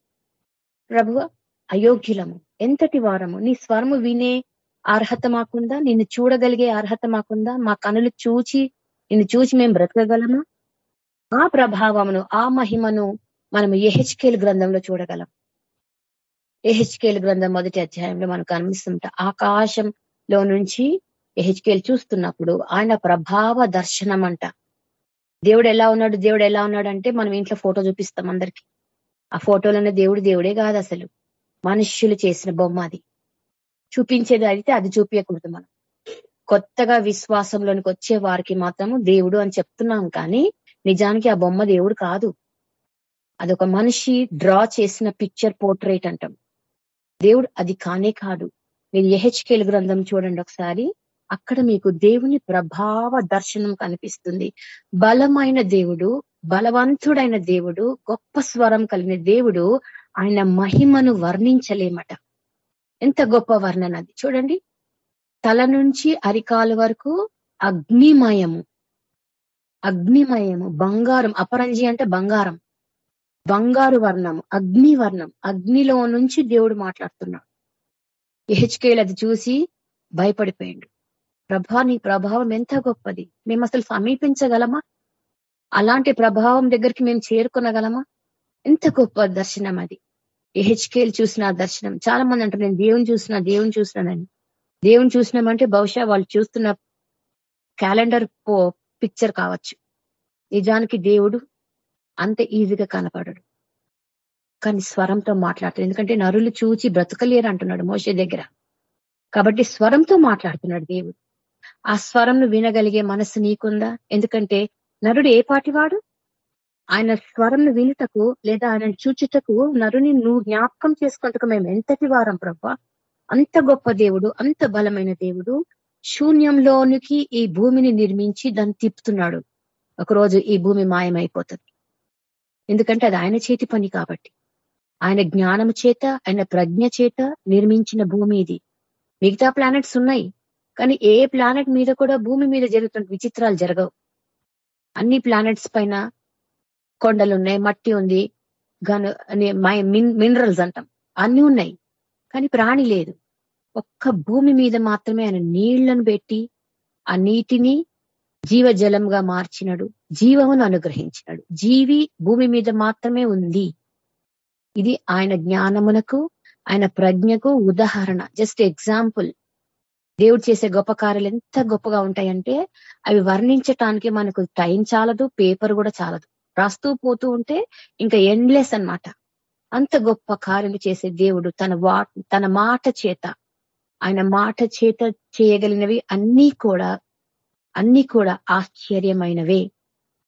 ప్రభువ అయోగ్యులము. ఎంతటి వారము? నీ స్వరము వినే అర్హత మాకుందా? నిన్ను చూడగలిగే అర్హత మాకుందా? మా కనులు చూచి నిన్ను చూచి మేము బ్రతకగలమా? ఆ ప్రభావమును ఆ మహిమను మనము ఎహెచ్కేల్ గ్రంథంలో చూడగలం. ఎహెచ్కేల్ గ్రంథం మొదటి అధ్యాయంలో మనకు కనిపిస్తుంట ఆకాశంలో నుంచి ఎహెచ్కేల్ చూస్తున్నప్పుడు ఆయన ప్రభావ దర్శనం అంట దేవుడు ఎలా ఉన్నాడు? దేవుడు ఎలా ఉన్నాడు అంటే మనం ఇంట్లో ఫోటో చూపిస్తాం అందరికి. ఆ ఫోటోలోనే దేవుడు దేవుడే కాదు అసలు. మనుష్యులు చేసిన బొమ్మ అది. చూపించేది అయితే అది చూపించకూడదు మనం. కొత్తగా విశ్వాసంలోనికి వచ్చే వారికి మాత్రము దేవుడు అని చెప్తున్నాం కానీ నిజానికి ఆ బొమ్మ దేవుడు కాదు. అదొక మనిషి డ్రా చేసిన పిక్చర్ పోర్ట్రేట్ అంటాం. దేవుడు అది కానే కాదు. మీరు ఎహెచ్కేల్ గ్రంథం చూడండి ఒకసారి. అక్కడ మీకు దేవుని ప్రభావ దర్శనం కనిపిస్తుంది. బలమైన దేవుడు బలవంతుడైన దేవుడు గొప్ప స్వరం కలిగిన దేవుడు ఆయన మహిమను వర్ణించలేమట. ఎంత గొప్ప వర్ణన అది. చూడండి. తల నుంచి అరికాలు వరకు అగ్నిమయము. అగ్నిమయము బంగారం. అపరంజి అంటే బంగారం. బంగారు వర్ణం అగ్ని వర్ణం. అగ్నిలో నుంచి దేవుడు మాట్లాడుతున్నాడు. ఎహెచ్కేలు అది చూసి భయపడిపోయిండు. ప్రభా నీ ప్రభావం ఎంత గొప్పది. మేము అసలు సమీపించగలమా? అలాంటి ప్రభావం దగ్గరికి మేము చేరుకునగలమా? ఎంత గొప్ప దర్శనం అది. ఎహెచ్కేల్ చూసిన దర్శనం. చాలా మంది అంటారు నేను దేవుని చూసిన దేవుని చూసినానని. దేవుని చూసినామంటే బహుశా వాళ్ళు చూస్తున్న క్యాలెండర్ పిక్చర్ కావచ్చు. నిజానికి దేవుడు అంత ఈజీగా కనపడడు. కానీ స్వరంతో మాట్లాడతాడు. ఎందుకంటే నరులు చూచి బ్రతకలేరు అంటున్నాడు మోసే దగ్గర. కాబట్టి స్వరంతో మాట్లాడుతున్నాడు దేవుడు. ఆ స్వరంను వినగలిగే మనసు నీకుందా? ఎందుకంటే నరుడు ఏ పాటివాడు? ఆయన స్వరంను వినుటకు లేదా ఆయన చూచుటకు నరుని నువ్వు జ్ఞాపకం చేసుకుంటకు మేము ఎంతటి వారం ప్రభా? అంత గొప్ప దేవుడు అంత బలమైన దేవుడు శూన్యంలోనికి ఈ భూమిని నిర్మించి దాన్ని తిప్పుతున్నాడు. ఒకరోజు ఈ భూమి మాయమైపోతుంది. ఎందుకంటే అది ఆయన చేతి పని కాబట్టి. ఆయన జ్ఞానం చేత ఆయన ప్రజ్ఞ చేత నిర్మించిన భూమి ఇది. మిగతా ప్లానెట్స్ ఉన్నాయి. కానీ ఏ ప్లానెట్ మీద కూడా భూమి మీద జరుగుతున్న విచిత్రాలు జరగవు. అన్ని ప్లానెట్స్ పైన కొండలు ఉన్నాయి మట్టి ఉంది గను మినరల్స్ అంటాం. అన్ని ఉన్నాయి. కానీ ప్రాణి లేదు. ఒక్క భూమి మీద మాత్రమే ఆయన నీళ్ళను పెట్టి ఆ నీటిని జీవజలంగా మార్చినాడు జీవమును అనుగ్రహించినాడు. జీవి భూమి మీద మాత్రమే ఉంది. ఇది ఆయన జ్ఞానమునకు ఆయన ప్రజ్ఞకు ఉదాహరణ. Just example. దేవుడు చేసే గొప్ప కార్యాలు ఎంత గొప్పగా ఉంటాయంటే అవి వర్ణించటానికి మనకు టైం చాలదు పేపర్ కూడా చాలదు. రాస్తూ పోతూ ఉంటే ఇంకా ఎండ్లెస్ అన్నమాట. అంత గొప్ప కార్యం చేసే దేవుడు తన వా తన మాట చేత ఆయన మాట చేత చేయగలిగినవి అన్నీ కూడా అన్ని కూడా ఆశ్చర్యమైనవే.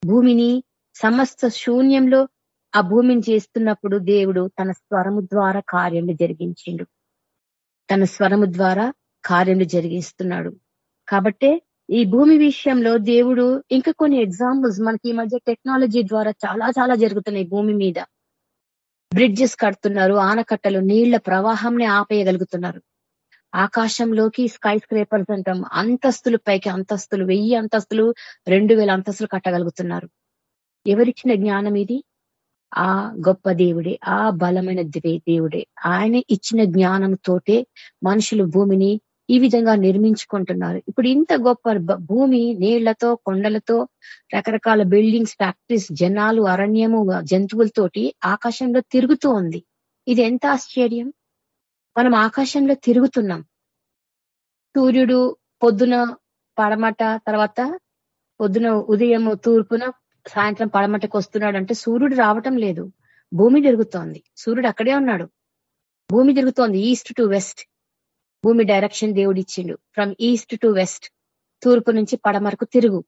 భూమిని సమస్త శూన్యంలో ఆ భూమిని చేస్తున్నప్పుడు దేవుడు తన స్వరము ద్వారా కార్యములు జరిగించిండు. తన స్వరము ద్వారా కార్యములు జరిగిస్తున్నాడు. కాబట్టే ఈ భూమి విషయంలో దేవుడు ఇంకా కొన్ని ఎగ్జాంపుల్స్ మనకి ఈ మధ్య టెక్నాలజీ ద్వారా చాలా చాలా జరుగుతున్నాయి భూమి మీద. బ్రిడ్జెస్ కడుతున్నారు ఆనకట్టలు నీళ్ళ ప్రవాహంని ఆపేయగలుగుతున్నారు. ఆకాశంలోకి స్కై స్క్రేపర్స్ అంటాం అంతస్తులు పైకి అంతస్తులు వెయ్యి అంతస్తులు రెండు వేల అంతస్తులు కట్టగలుగుతున్నారు. ఎవరిచ్చిన జ్ఞానం ఇది? ఆ గొప్ప దేవుడే ఆ బలమైన దేవుడే. ఆయన ఇచ్చిన జ్ఞానంతోటే మనుషులు భూమిని ఈ విధంగా నిర్మించుకుంటున్నారు. ఇప్పుడు ఇంత గొప్ప భూమి నీళ్ళతో కొండలతో రకరకాల బిల్డింగ్స్ ఫ్యాక్టరీస్ జనాలు అరణ్యము జంతువులతోటి ఆకాశంలో తిరుగుతూ ఉంది. ఇది ఎంత ఆశ్చర్యం? మనం ఆకాశంలో తిరుగుతున్నాం. సూర్యుడు పొద్దున పడమట తర్వాత పొద్దున ఉదయం తూర్పున సాయంత్రం పడమటకు వస్తున్నాడు అంటే సూర్యుడు రావటం లేదు. భూమి తిరుగుతోంది. సూర్యుడు అక్కడే ఉన్నాడు. భూమి తిరుగుతోంది ఈస్ట్ టు వెస్ట్. భూమి డైరెక్షన్ దేవుడు ఇచ్చిండు ఫ్రమ్ ఈస్ట్ టు వెస్ట్ తూర్పు నుంచి పడమరకు తిరుగు.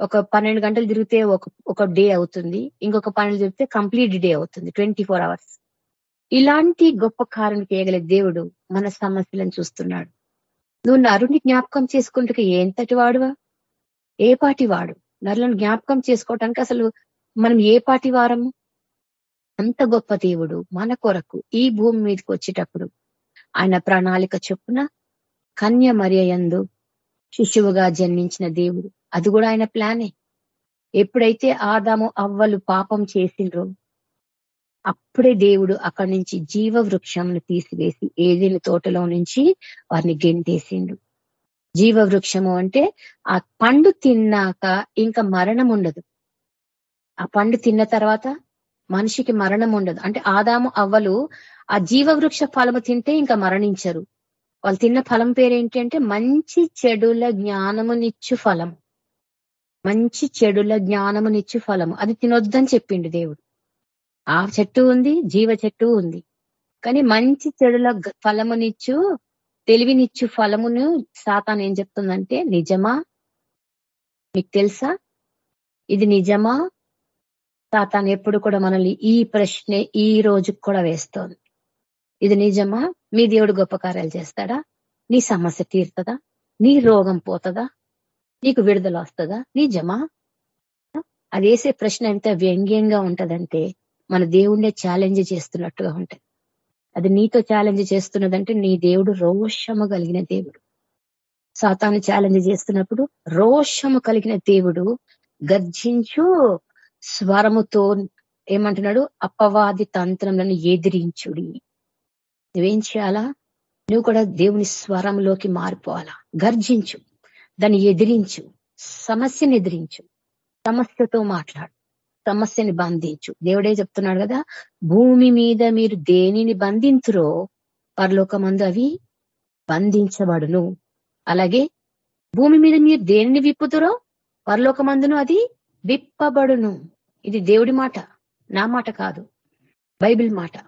ఒక పన్నెండు గంటలు తిరిగితే ఒక ఒక డే అవుతుంది. ఇంకొక పన్నెండు తిరిగితే కంప్లీట్ డే అవుతుంది. ట్వంటీ అవర్స్ ఇలాంటి గొప్ప కారుని చేయగల దేవుడు మన సమస్యలను చూస్తున్నాడు. నువ్వు నరుని జ్ఞాపకం చేసుకుంటే ఎంతటి వాడువా? ఏ పాటి వాడు? నరులను జ్ఞాపకం చేసుకోవటానికి అసలు మనం ఏ పాటి వారము? అంత గొప్ప దేవుడు మన కొరకు ఈ భూమి మీదకి వచ్చేటప్పుడు ఆయన ప్రణాళిక చొప్పున కన్య మరియయందు శిశువుగా జన్మించిన దేవుడు. అది కూడా ఆయన ప్లానే. ఎప్పుడైతే ఆదాము అవ్వలు పాపం చేసిండ్రో అప్పుడే దేవుడు అక్కడి నుంచి జీవ వృక్షంను తీసివేసి ఏదైనా తోటలో నుంచి వారిని గెంటేసిండు. జీవ వృక్షము అంటే ఆ పండు తిన్నాక ఇంకా మరణం ఉండదు. ఆ పండు తిన్న తర్వాత మనిషికి మరణం ఉండదు. అంటే ఆదాము అవ్వలు ఆ జీవ వృక్ష ఫలము తింటే ఇంకా మరణించరు. వాళ్ళు తిన్న ఫలం పేరేంటి అంటే మంచి చెడుల జ్ఞానమునిచ్చు ఫలం. మంచి చెడుల జ్ఞానమునిచ్చు ఫలము. అది తినొద్దని చెప్పిండు దేవుడు. ఆ చెట్టు ఉంది జీవ చెట్టు ఉంది. కానీ మంచి చెడుల ఫలమునిచ్చు తెలివినిచ్చు ఫలమును సాతాన్ ఏం చెప్తుందంటే నిజమా? మీకు తెలుసా? ఇది నిజమా? సాతాన్ ఎప్పుడు కూడా మనల్ని ఈ ప్రశ్నే ఈ రోజుకు కూడా వేస్తోంది. ఇది నిజమా? మీ దేవుడు గొప్ప కార్యాలు చేస్తాడా? నీ సమస్య తీరుతుందా? నీ రోగం పోతుందా? నీకు విడుదల వస్తుందా? నిజమా? అది వేసే ప్రశ్న ఎంత వ్యంగ్యంగా ఉంటదంటే మన దేవుణ్ణే ఛాలెంజ్ చేస్తున్నట్టుగా ఉంటది. అది నీతో ఛాలెంజ్ చేస్తున్నదంటే నీ దేవుడు రోషము కలిగిన దేవుడు. సాతాను ఛాలెంజ్ చేస్తున్నప్పుడు రోషము కలిగిన దేవుడు గర్జించు స్వరముతో ఏమంటున్నాడు? అపవాది తంత్రములను ఎదిరించుడి. నువ్వేం చేయాలా? నువ్వు కూడా దేవుని స్వరంలోకి మారిపోవాలా? గర్జించు. దాన్ని ఎదిరించు. సమస్యను ఎదిరించు. సమస్యతో మాట్లాడు. సమస్యని బంధించు. దేవుడే చెప్తున్నాడు కదా భూమి మీద మీరు దేనిని బంధించురో పరలోకమందు అవి బంధించబడును. అలాగే భూమి మీద మీరు దేనిని విప్పుతురో పరలోకమందును అది విప్పబడును. ఇది దేవుడి మాట నా మాట కాదు బైబిల్ మాట.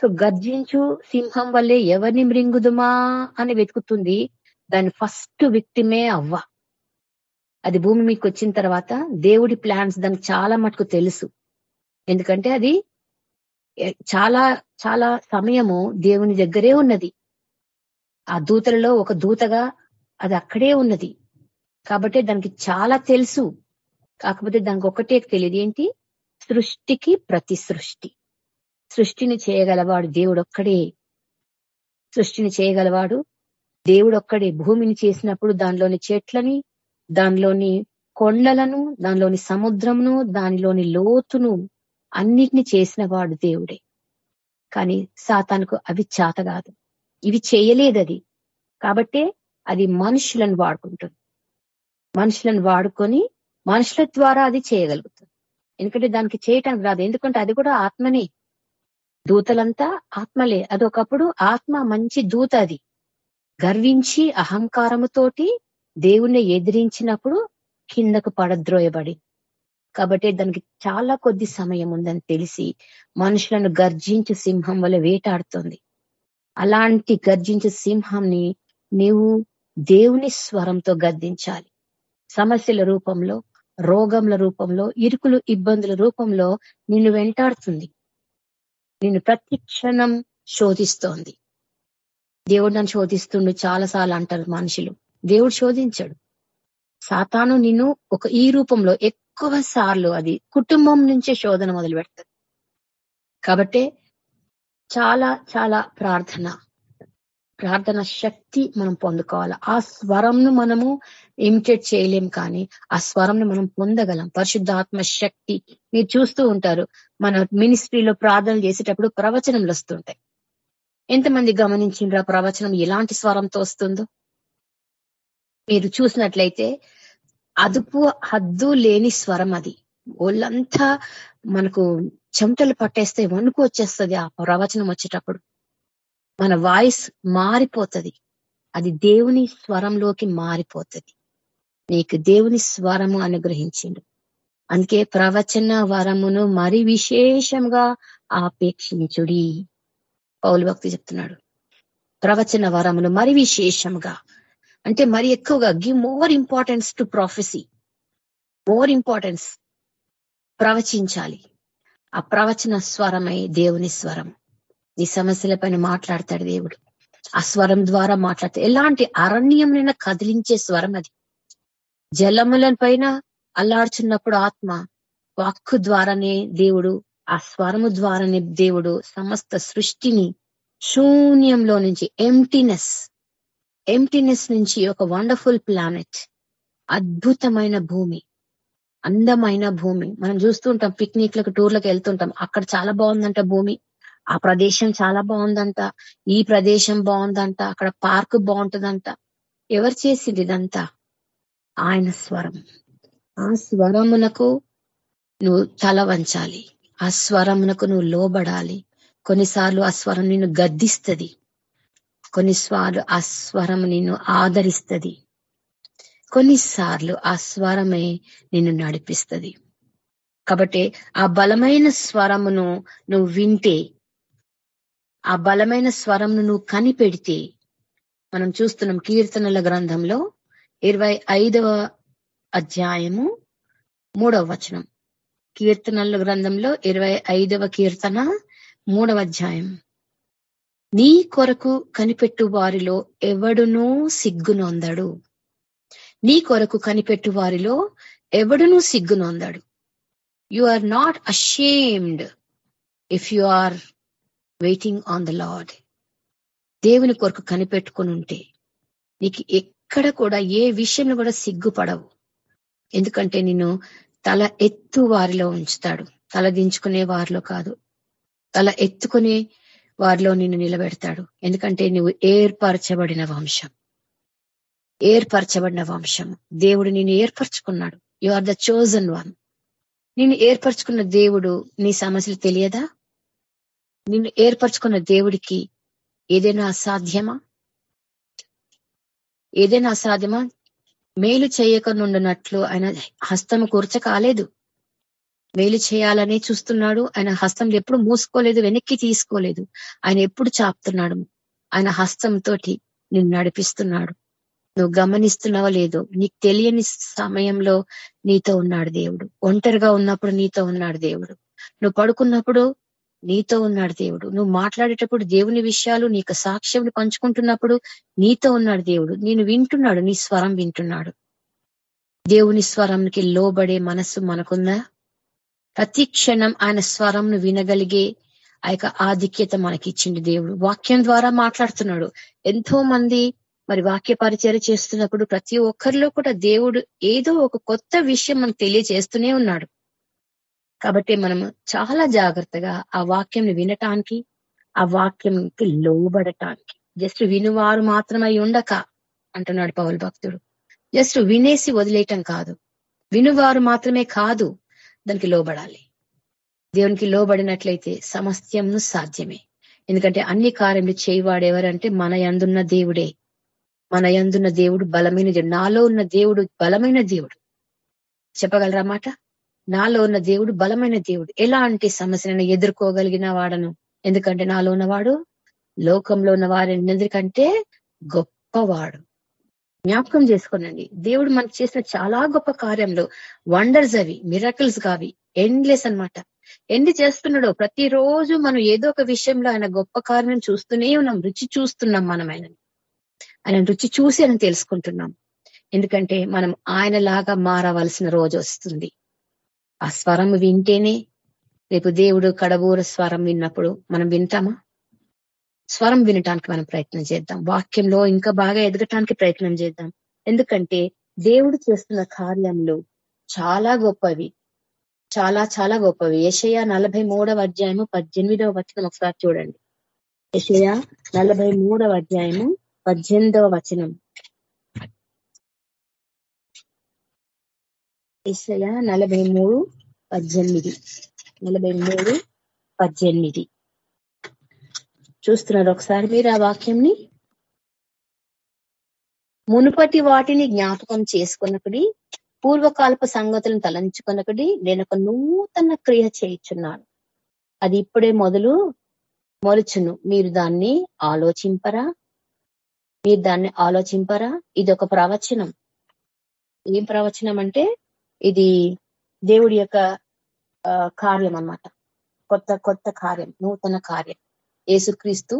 సో గర్జించు సింహం వల్లే ఎవరిని మృంగుదుమా అని వెతుకుతుంది. దాని ఫస్ట్ విక్టిమే అవ్వ. అది భూమి మీకు వచ్చిన తర్వాత దేవుడి ప్లాన్స్ దానికి చాలా మటుకు తెలుసు. ఎందుకంటే అది చాలా చాలా సమయము దేవుని దగ్గరే ఉన్నది. ఆ దూతలలో ఒక దూతగా అది అక్కడే ఉన్నది. కాబట్టి దానికి చాలా తెలుసు. కాకపోతే దానికి ఒకటే తెలియదు. ఏంటి? సృష్టికి ప్రతి సృష్టి సృష్టిని చేయగలవాడు దేవుడు ఒక్కడే సృష్టిని చేయగలవాడు దేవుడు ఒక్కడే భూమిని చేసినప్పుడు దానిలోని చెట్లని దానిలోని కొండలను దానిలోని సముద్రమును దానిలోని లోతును అన్నిటిని చేసిన వాడు దేవుడే. కానీ సాతానుకు అవి చేత కాదు. ఇవి చేయలేదు అది కాబట్టే అది మనుషులను వాడుకుంటుంది. మనుషులను వాడుకొని మనుషుల ద్వారా అది చేయగలుగుతుంది ఎందుకంటే దానికి చేయటానికి రాదు. ఎందుకంటే అది కూడా ఆత్మనే. దూతలంతా ఆత్మలే. అది ఒకప్పుడు ఆత్మ మంచి దూత అది. గర్వించి అహంకారముతోటి దేవుణ్ణి ఎదిరించినప్పుడు కిందకు పడద్రోయబడి. కాబట్టి దానికి చాలా కొద్ది సమయం ఉందని తెలిసి మనుషులను గర్జించు సింహం వల్ల వేటాడుతుంది. అలాంటి గర్జించు సింహంని నీవు దేవుని స్వరంతో గద్దించాలి. సమస్యల రూపంలో రోగంల రూపంలో ఇరుకులు ఇబ్బందుల రూపంలో నిన్ను వెంటాడుతుంది. నిన్ను ప్రతి క్షణం శోధిస్తోంది. దేవుడు నన్ను శోధిస్తుండు చాలాసార్లు అంటారు మనుషులు. దేవుడు శోధించాడు. సాతాను నిన్ను ఒక ఈ రూపంలో ఎక్కువ సార్లు అది కుటుంబం నుంచే శోధన మొదలు పెడతాడు. కాబట్టి చాలా చాలా ప్రార్థన. ప్రార్థన శక్తి మనం పొందుకోవాలి. ఆ స్వరంను మనము ఇమిటేట్ చేయలేం కానీ ఆ స్వరంని మనం పొందగలం. పరిశుద్ధాత్మ శక్తి. మీరు చూస్తూ ఉంటారు మన మినిస్ట్రీలో ప్రార్థన చేసేటప్పుడు ప్రవచనంలు వస్తుంటాయి. ఎంతమంది గమనించిండ్రు ఆ ప్రవచనం ఎలాంటి స్వరంతో వస్తుందో? మీరు చూసినట్లయితే అదుపు హద్దు లేని స్వరం అది. ఒళ్ళంతా మనకు చెమటలు పట్టేస్తే వణుకు వచ్చేస్తుంది ఆ ప్రవచనం వచ్చేటప్పుడు. మన వాయిస్ మారిపోతుంది. అది దేవుని స్వరంలోకి మారిపోతుంది. నీకు దేవుని స్వరము అనుగ్రహించిండు. అందుకే ప్రవచన వరమును మరి విశేషంగా ఆపేక్షించుడి. పౌలు భక్తి చెప్తున్నాడు. ప్రవచన వరమును మరి విశేషంగా. అంటే మరి ఎక్కువగా give more importance to prophecy more importance ప్రవచించాలి. ఆ ప్రవచన స్వరమై దేవుని స్వరం. నీ సమస్యల పైన మాట్లాడతాడు దేవుడు. ఆ స్వరం ద్వారా మాట్లాడతాడు. ఎలాంటి అరణ్యంనైనా కదిలించే స్వరం అది. జలముల పైన అల్లాడుచున్నప్పుడు ఆత్మ వాక్కు ద్వారానే దేవుడు ఆ స్వరము ద్వారానే దేవుడు సమస్త సృష్టిని శూన్యంలో నుంచి ఎంటీనెస్ ఎంటీనెస్ నుంచి ఒక వండర్ఫుల్ ప్లానెట్ అద్భుతమైన భూమి అందమైన భూమి. మనం చూస్తుంటాం పిక్నిక్లకు టూర్లకు వెళ్తుంటాం. అక్కడ చాలా బాగుందంట భూమి. ఆ ప్రదేశం చాలా బాగుందంట. ఈ ప్రదేశం బాగుందంట. అక్కడ పార్క్ బాగుంటుందంట. ఎవరు చేసింది ఇదంతా? ఆయన స్వరం. ఆ స్వరమునకు నువ్వు తల వంచాలి. ఆ స్వరమునకు నువ్వు లోబడాలి. కొన్నిసార్లు ఆ స్వరం నిన్ను గద్దిస్తుంది. కొన్నిసార్లు ఆ స్వరం నిన్ను ఆదరిస్తుంది. కొన్నిసార్లు ఆ స్వరమే నిన్ను నడిపిస్తుంది. కాబట్టి ఆ బలమైన స్వరమును నువ్వు వింటే ఆ బలమైన స్వరంను నువ్వు కనిపెడితే మనం చూస్తున్నాం కీర్తనల గ్రంథంలో ఇరవై ఐదవ అధ్యాయము మూడవ వచనం. కీర్తనల గ్రంథంలో ఇరవై ఐదవ కీర్తన మూడవ అధ్యాయం. నీ కొరకు కనిపెట్టు వారిలో ఎవడునూ సిగ్గునొందడు నీ కొరకు కనిపెట్టు వారిలో ఎవడునూ సిగ్గునొందడు you are not ashamed if you are waiting on the Lord దేవుని కొరకు కనిపెట్టుకుని ఉంటే నీకు ఎక్కడ కూడా ఏ విషయంలో కూడా సిగ్గుపడవు. ఎందుకంటే నిన్ను తల ఎత్తు వారిలో ఉంచుతాడు. తల దించుకునే వారిలో కాదు. తల ఎత్తుకునే వారిలో నిన్ను నిలబెడతాడు. ఎందుకంటే నువ్వు ఏర్పరచబడిన వంశం. ఏర్పరచబడిన వంశం. దేవుడు నిన్ను ఏర్పరచుకున్నాడు. You are the chosen one నిన్ను ఏర్పరచుకున్న దేవుడు నీ సమస్యలు తెలియదా? నిన్ను ఏర్పరచుకున్న దేవుడికి ఏదైనా అసాధ్యమా? ఏదైనా అసాధ్యమా? మేలు చేయకనుండునట్లు ఆయన హస్తము కూర్చ కాలేదు మేలు చేయాలనే చూస్తున్నాడు. ఆయన హస్తం ఎప్పుడు మూసుకోలేదు వెనక్కి తీసుకోలేదు. ఆయన ఎప్పుడు చాపుతున్నాడు? ఆయన హస్తంతో నిన్ను నడిపిస్తున్నాడు. నువ్వు గమనిస్తున్నావో లేదో నీకు తెలియని సమయంలో నీతో ఉన్నాడు దేవుడు. ఒంటరిగా ఉన్నప్పుడు నీతో ఉన్నాడు దేవుడు. నువ్వు పడుకున్నప్పుడు నీతో ఉన్నాడు దేవుడు. నువ్వు మాట్లాడేటప్పుడు దేవుని విషయాలు నీకు సాక్ష్యం పంచుకుంటున్నప్పుడు నీతో ఉన్నాడు దేవుడు. నేను వింటున్నాడు నీ స్వరం వింటున్నాడు. దేవుని స్వరంకి లోబడే మనస్సు మనకుందా ప్రతి క్షణం ఆయన స్వరంను వినగలిగే ఆ యొక్క ఆధిక్యత మనకిచ్చింది దేవుడు. వాక్యం ద్వారా మాట్లాడుతున్నాడు. ఎంతో మంది మరి వాక్య పరిచయం చేస్తున్నప్పుడు ప్రతి ఒక్కరిలో కూడా దేవుడు ఏదో ఒక కొత్త విషయం మనకు తెలియజేస్తూనే ఉన్నాడు. కాబట్టి మనము చాలా జాగ్రత్తగా ఆ వాక్యం వినటానికి ఆ వాక్యంకి లోబడటానికి. జస్ట్ వినువారు మాత్రమై ఉండక అంటున్నాడు పౌల్ భక్తుడు. జస్ట్ వినేసి వదిలేయటం కాదు. వినువారు మాత్రమే కాదు దానికి లోబడాలి. దేవునికి లోబడినట్లయితే సమస్యంను సాధ్యమే. ఎందుకంటే అన్ని కార్యములు చేయవాడెవరంటే మన యందున్న దేవుడే. మన యందున్న దేవుడు బలమైన దేవుడు. నాలో ఉన్న దేవుడు బలమైన దేవుడు. చెప్పగలరా మాట? నాలో ఉన్న దేవుడు బలమైన దేవుడు. ఎలాంటి సమస్యలను ఎదుర్కోగలిగిన వాడను. ఎందుకంటే నాలో ఉన్నవాడు లోకంలో ఉన్న వారిని ఎందుకంటే గొప్పవాడు. జ్ఞాపకం చేసుకోనండి. దేవుడు మనకు చేసిన చాలా గొప్ప కార్యంలో వండర్స్ అవి మిరకల్స్ కావి ఎండ్లెస్ అన్నమాట. ఎన్ని చేస్తున్నాడో ప్రతిరోజు మనం ఏదో ఒక విషయంలో ఆయన గొప్ప కార్యం చూస్తూనే ఉన్నాం. రుచి చూస్తున్నాం మనం ఆయన. ఆయన రుచి చూసి ఆయన తెలుసుకుంటున్నాం. ఎందుకంటే మనం ఆయన లాగా మారవలసిన రోజు వస్తుంది. ఆ స్వరం వింటేనే రేపు దేవుడు కడబూర స్వరం విన్నప్పుడు మనం వింటామా? స్వరం వినటానికి మనం ప్రయత్నం చేద్దాం. వాక్యంలో ఇంకా బాగా ఎదగటానికి ప్రయత్నం చేద్దాం. ఎందుకంటే దేవుడు చేస్తున్న కార్యంలో చాలా గొప్పవి. చాలా చాలా గొప్పవి. యషయ నలభై మూడవ అధ్యాయము పద్దెనిమిదవ వచనం ఒకసారి చూడండి. యషయ నలభై మూడవ అధ్యాయము పద్దెనిమిదవ వచనం. యషయ నలభై మూడు పద్దెనిమిది నలభై మూడు పద్దెనిమిది చూస్తున్నారు ఒకసారి మీరు ఆ వాక్యంని? మునుపటి వాటిని జ్ఞాపకం చేసుకున్నకడి పూర్వకాలపు సంగతులను తలంచుకున్నకడి నేను ఒక నూతన క్రియ చేయించున్నాను. అది ఇప్పుడే మొదలు మొలుచును. మీరు దాన్ని ఆలోచింపరా? మీరు దాన్ని ఆలోచింపరా? ఇది ఒక ప్రవచనం. ఏం ప్రవచనం అంటే ఇది దేవుడి యొక్క కార్యం అన్నమాట కొత్త కొత్త కార్యం నూతన కార్యం. యేసుక్రీస్తు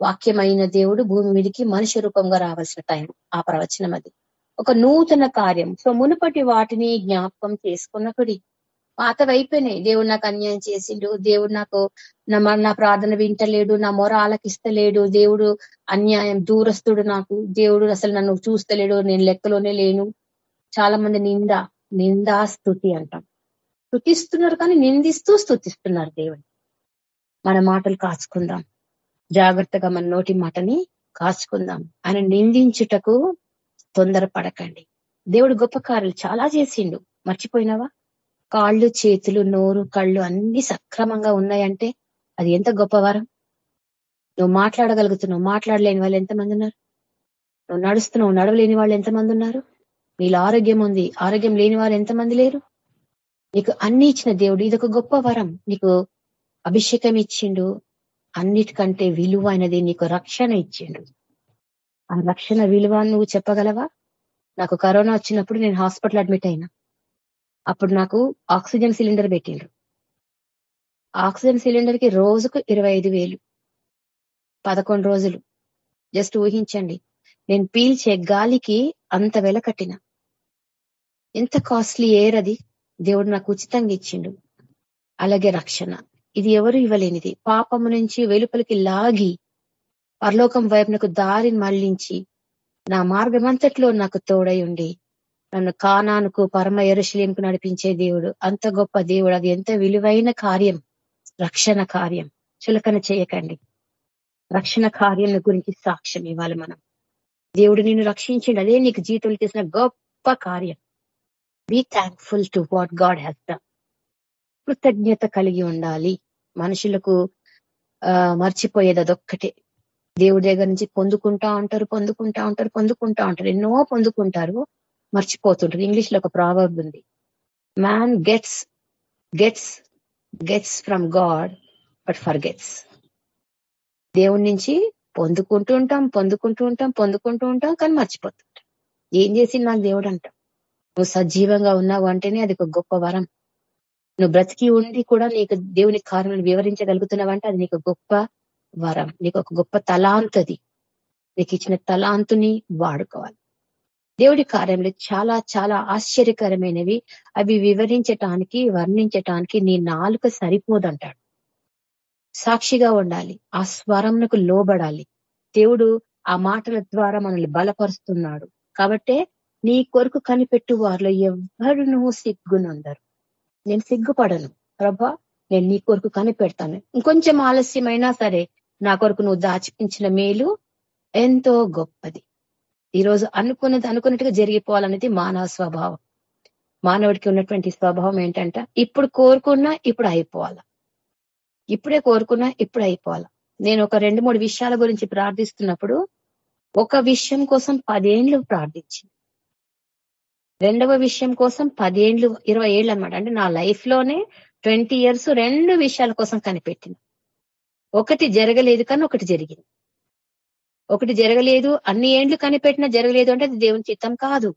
వాక్యమైన దేవుడు భూమి మీదకి మనుష్య రూపంగా రావాల్సిన టైం ఆ ప్రవచనం అది. ఒక నూతన కార్యం. సో మునుపటి వాటిని జ్ఞాపకం చేసుకున్నప్పుడు పాతవైపోయినాయి దేవుడు నాకు అన్యాయం చేసిండు దేవుడు నాకు నా ప్రార్థన వింటలేడు నా మొర ఆలకిస్తలేడు దేవుడు అన్యాయం దూరస్తుడు నాకు దేవుడు అసలు నన్ను చూస్తలేడు నేను లెక్కలోనే లేను. చాలా మంది నింద నిందా స్థుతి అంటాం. స్థుతిస్తున్నారు కానీ నిందిస్తూ స్థుతిస్తున్నారు దేవుడు. మన మాటలు కాచుకుందాం. జాగ్రత్తగా మన నోటి మాటని కాచుకుందాం. ఆయన నిందించుటకు తొందరపడకండి. దేవుడు గొప్ప కార్యలు చాలా చేసిండు. మర్చిపోయినావా? కాళ్ళు చేతులు నోరు కళ్ళు అన్ని సక్రమంగా ఉన్నాయంటే అది ఎంత గొప్ప వరం? నువ్వు మాట్లాడగలుగుతున్నావు. మాట్లాడలేని వాళ్ళు ఎంతమంది ఉన్నారు? నువ్వు నడుస్తున్నావు. నడవలేని వాళ్ళు ఎంతమంది ఉన్నారు? నీలో ఆరోగ్యం ఉంది. ఆరోగ్యం లేని వారు ఎంతమంది లేరు? నీకు అన్ని ఇచ్చిన దేవుడు. ఇది ఒక గొప్ప వరం. నీకు అభిషేకం ఇచ్చిండు. అన్నిటికంటే విలువైనది నీకు రక్షణ ఇచ్చిండు. ఆ రక్షణ విలువ నువ్వు చెప్పగలవా? నాకు కరోనా వచ్చినప్పుడు నేను హాస్పిటల్ అడ్మిట్ అయినా. అప్పుడు నాకు ఆక్సిజన్ సిలిండర్ పెట్టిండ్రు. ఆక్సిజన్ సిలిండర్కి రోజుకు ఇరవై ఐదు వేలు. పదకొండు రోజులు. జస్ట్ ఊహించండి. నేను పీల్చే గాలికి అంత వెల కట్టిన. ఎంత కాస్ట్లీ ఎయిర్ అది? దేవుడు నాకు ఉచితంగా ఇచ్చిండు. అలాగే రక్షణ. ఇది ఎవరు ఇవ్వలేనిది. పాపము నుంచి వెలుపలికి లాగి పరలోకం వైపునకు దారిని మళ్ళించి నా మార్గమంతట్లో నాకు తోడై ఉండి నన్ను కానానుకు పరమ ఎరుశలేంకు నడిపించే దేవుడు. అంత గొప్ప దేవుడు. అది ఎంత విలువైన కార్యం. రక్షణ కార్యం. చులకన చేయకండి. రక్షణ కార్యం గురించి సాక్ష్యం ఇవ్వాలి మనం. దేవుడు నిన్ను రక్షించిండు. అదే నీకు జీవితంలో చేసిన గొప్ప కార్యం. Be thankful to what God has done కృతజ్ఞత కలిగి ఉండాలి. మనుషులకు ఆ మర్చిపోయేది అదొక్కటే. దేవుడి దగ్గర నుంచి పొందుకుంటా ఉంటారు పొందుకుంటా ఉంటారు పొందుకుంటా ఉంటారు. ఎన్నో పొందుకుంటారు మర్చిపోతుంటారు. ఇంగ్లీష్లో ఒక ప్రావర్బ్ ఉంది. Man gets gets gets from God but for gets దేవుడి నుంచి పొందుకుంటూ ఉంటాం పొందుకుంటూ ఉంటాం పొందుకుంటూ ఉంటాం కానీ మర్చిపోతుంటాం. ఏం చేసింది నాకు దేవుడు అంటాం నువ్వు సజీవంగా ఉన్నావు అంటేనే అది ఒక గొప్ప వరం. నువ్వు బ్రతికి ఉండి కూడా నీకు దేవుని కార్యాలను వివరించగలుగుతున్నావంటే అది నీకు గొప్ప వరం. నీకు ఒక గొప్ప తలాంతది. నీకు ఇచ్చిన తలాంతుని వాడుకోవాలి. దేవుడి కార్యంలో చాలా చాలా ఆశ్చర్యకరమైనవి. అవి వివరించటానికి వర్ణించటానికి నీ నాలుక సరిపోదంటాడు. సాక్షిగా ఉండాలి. ఆ స్వరంకు లోబడాలి. దేవుడు ఆ మాటల ద్వారా మనల్ని బలపరుస్తున్నాడు. కాబట్టే నీ కొరకు కనిపెట్టు వారిలో ఎవరు నువ్వు సిగ్గునందరు నేను సిగ్గుపడను. ప్రభా నేను నీ కొరకు కనిపెడతాను. ఇంకొంచెం ఆలస్యమైనా సరే నా కొరకు నువ్వు దాచిపించిన మేలు ఎంతో గొప్పది. ఈరోజు అనుకున్నది అనుకున్నట్టుగా జరిగిపోవాలనేది మానవ స్వభావం. మానవుడికి ఉన్నటువంటి స్వభావం ఏంటంట ఇప్పుడు కోరుకున్నా ఇప్పుడు అయిపోవాలా. ఇప్పుడే కోరుకున్నా ఇప్పుడు అయిపోవాలా. నేను ఒక రెండు మూడు విషయాల గురించి ప్రార్థిస్తున్నప్పుడు ఒక విషయం కోసం పదేండ్లు ప్రార్థించింది. రెండవ విషయం కోసం పదేండ్లు ఇరవై ఏళ్ళు అనమాట అంటే నా లైఫ్లోనే ట్వంటీ ఇయర్స్ రెండు విషయాల కోసం కనిపెట్టిన. ఒకటి జరగలేదు కానీ ఒకటి జరిగింది. ఒకటి జరగలేదు అన్ని ఏండ్లు కనిపెట్టినా జరగలేదు అంటే అది దేవుని చిత్తం కాదు.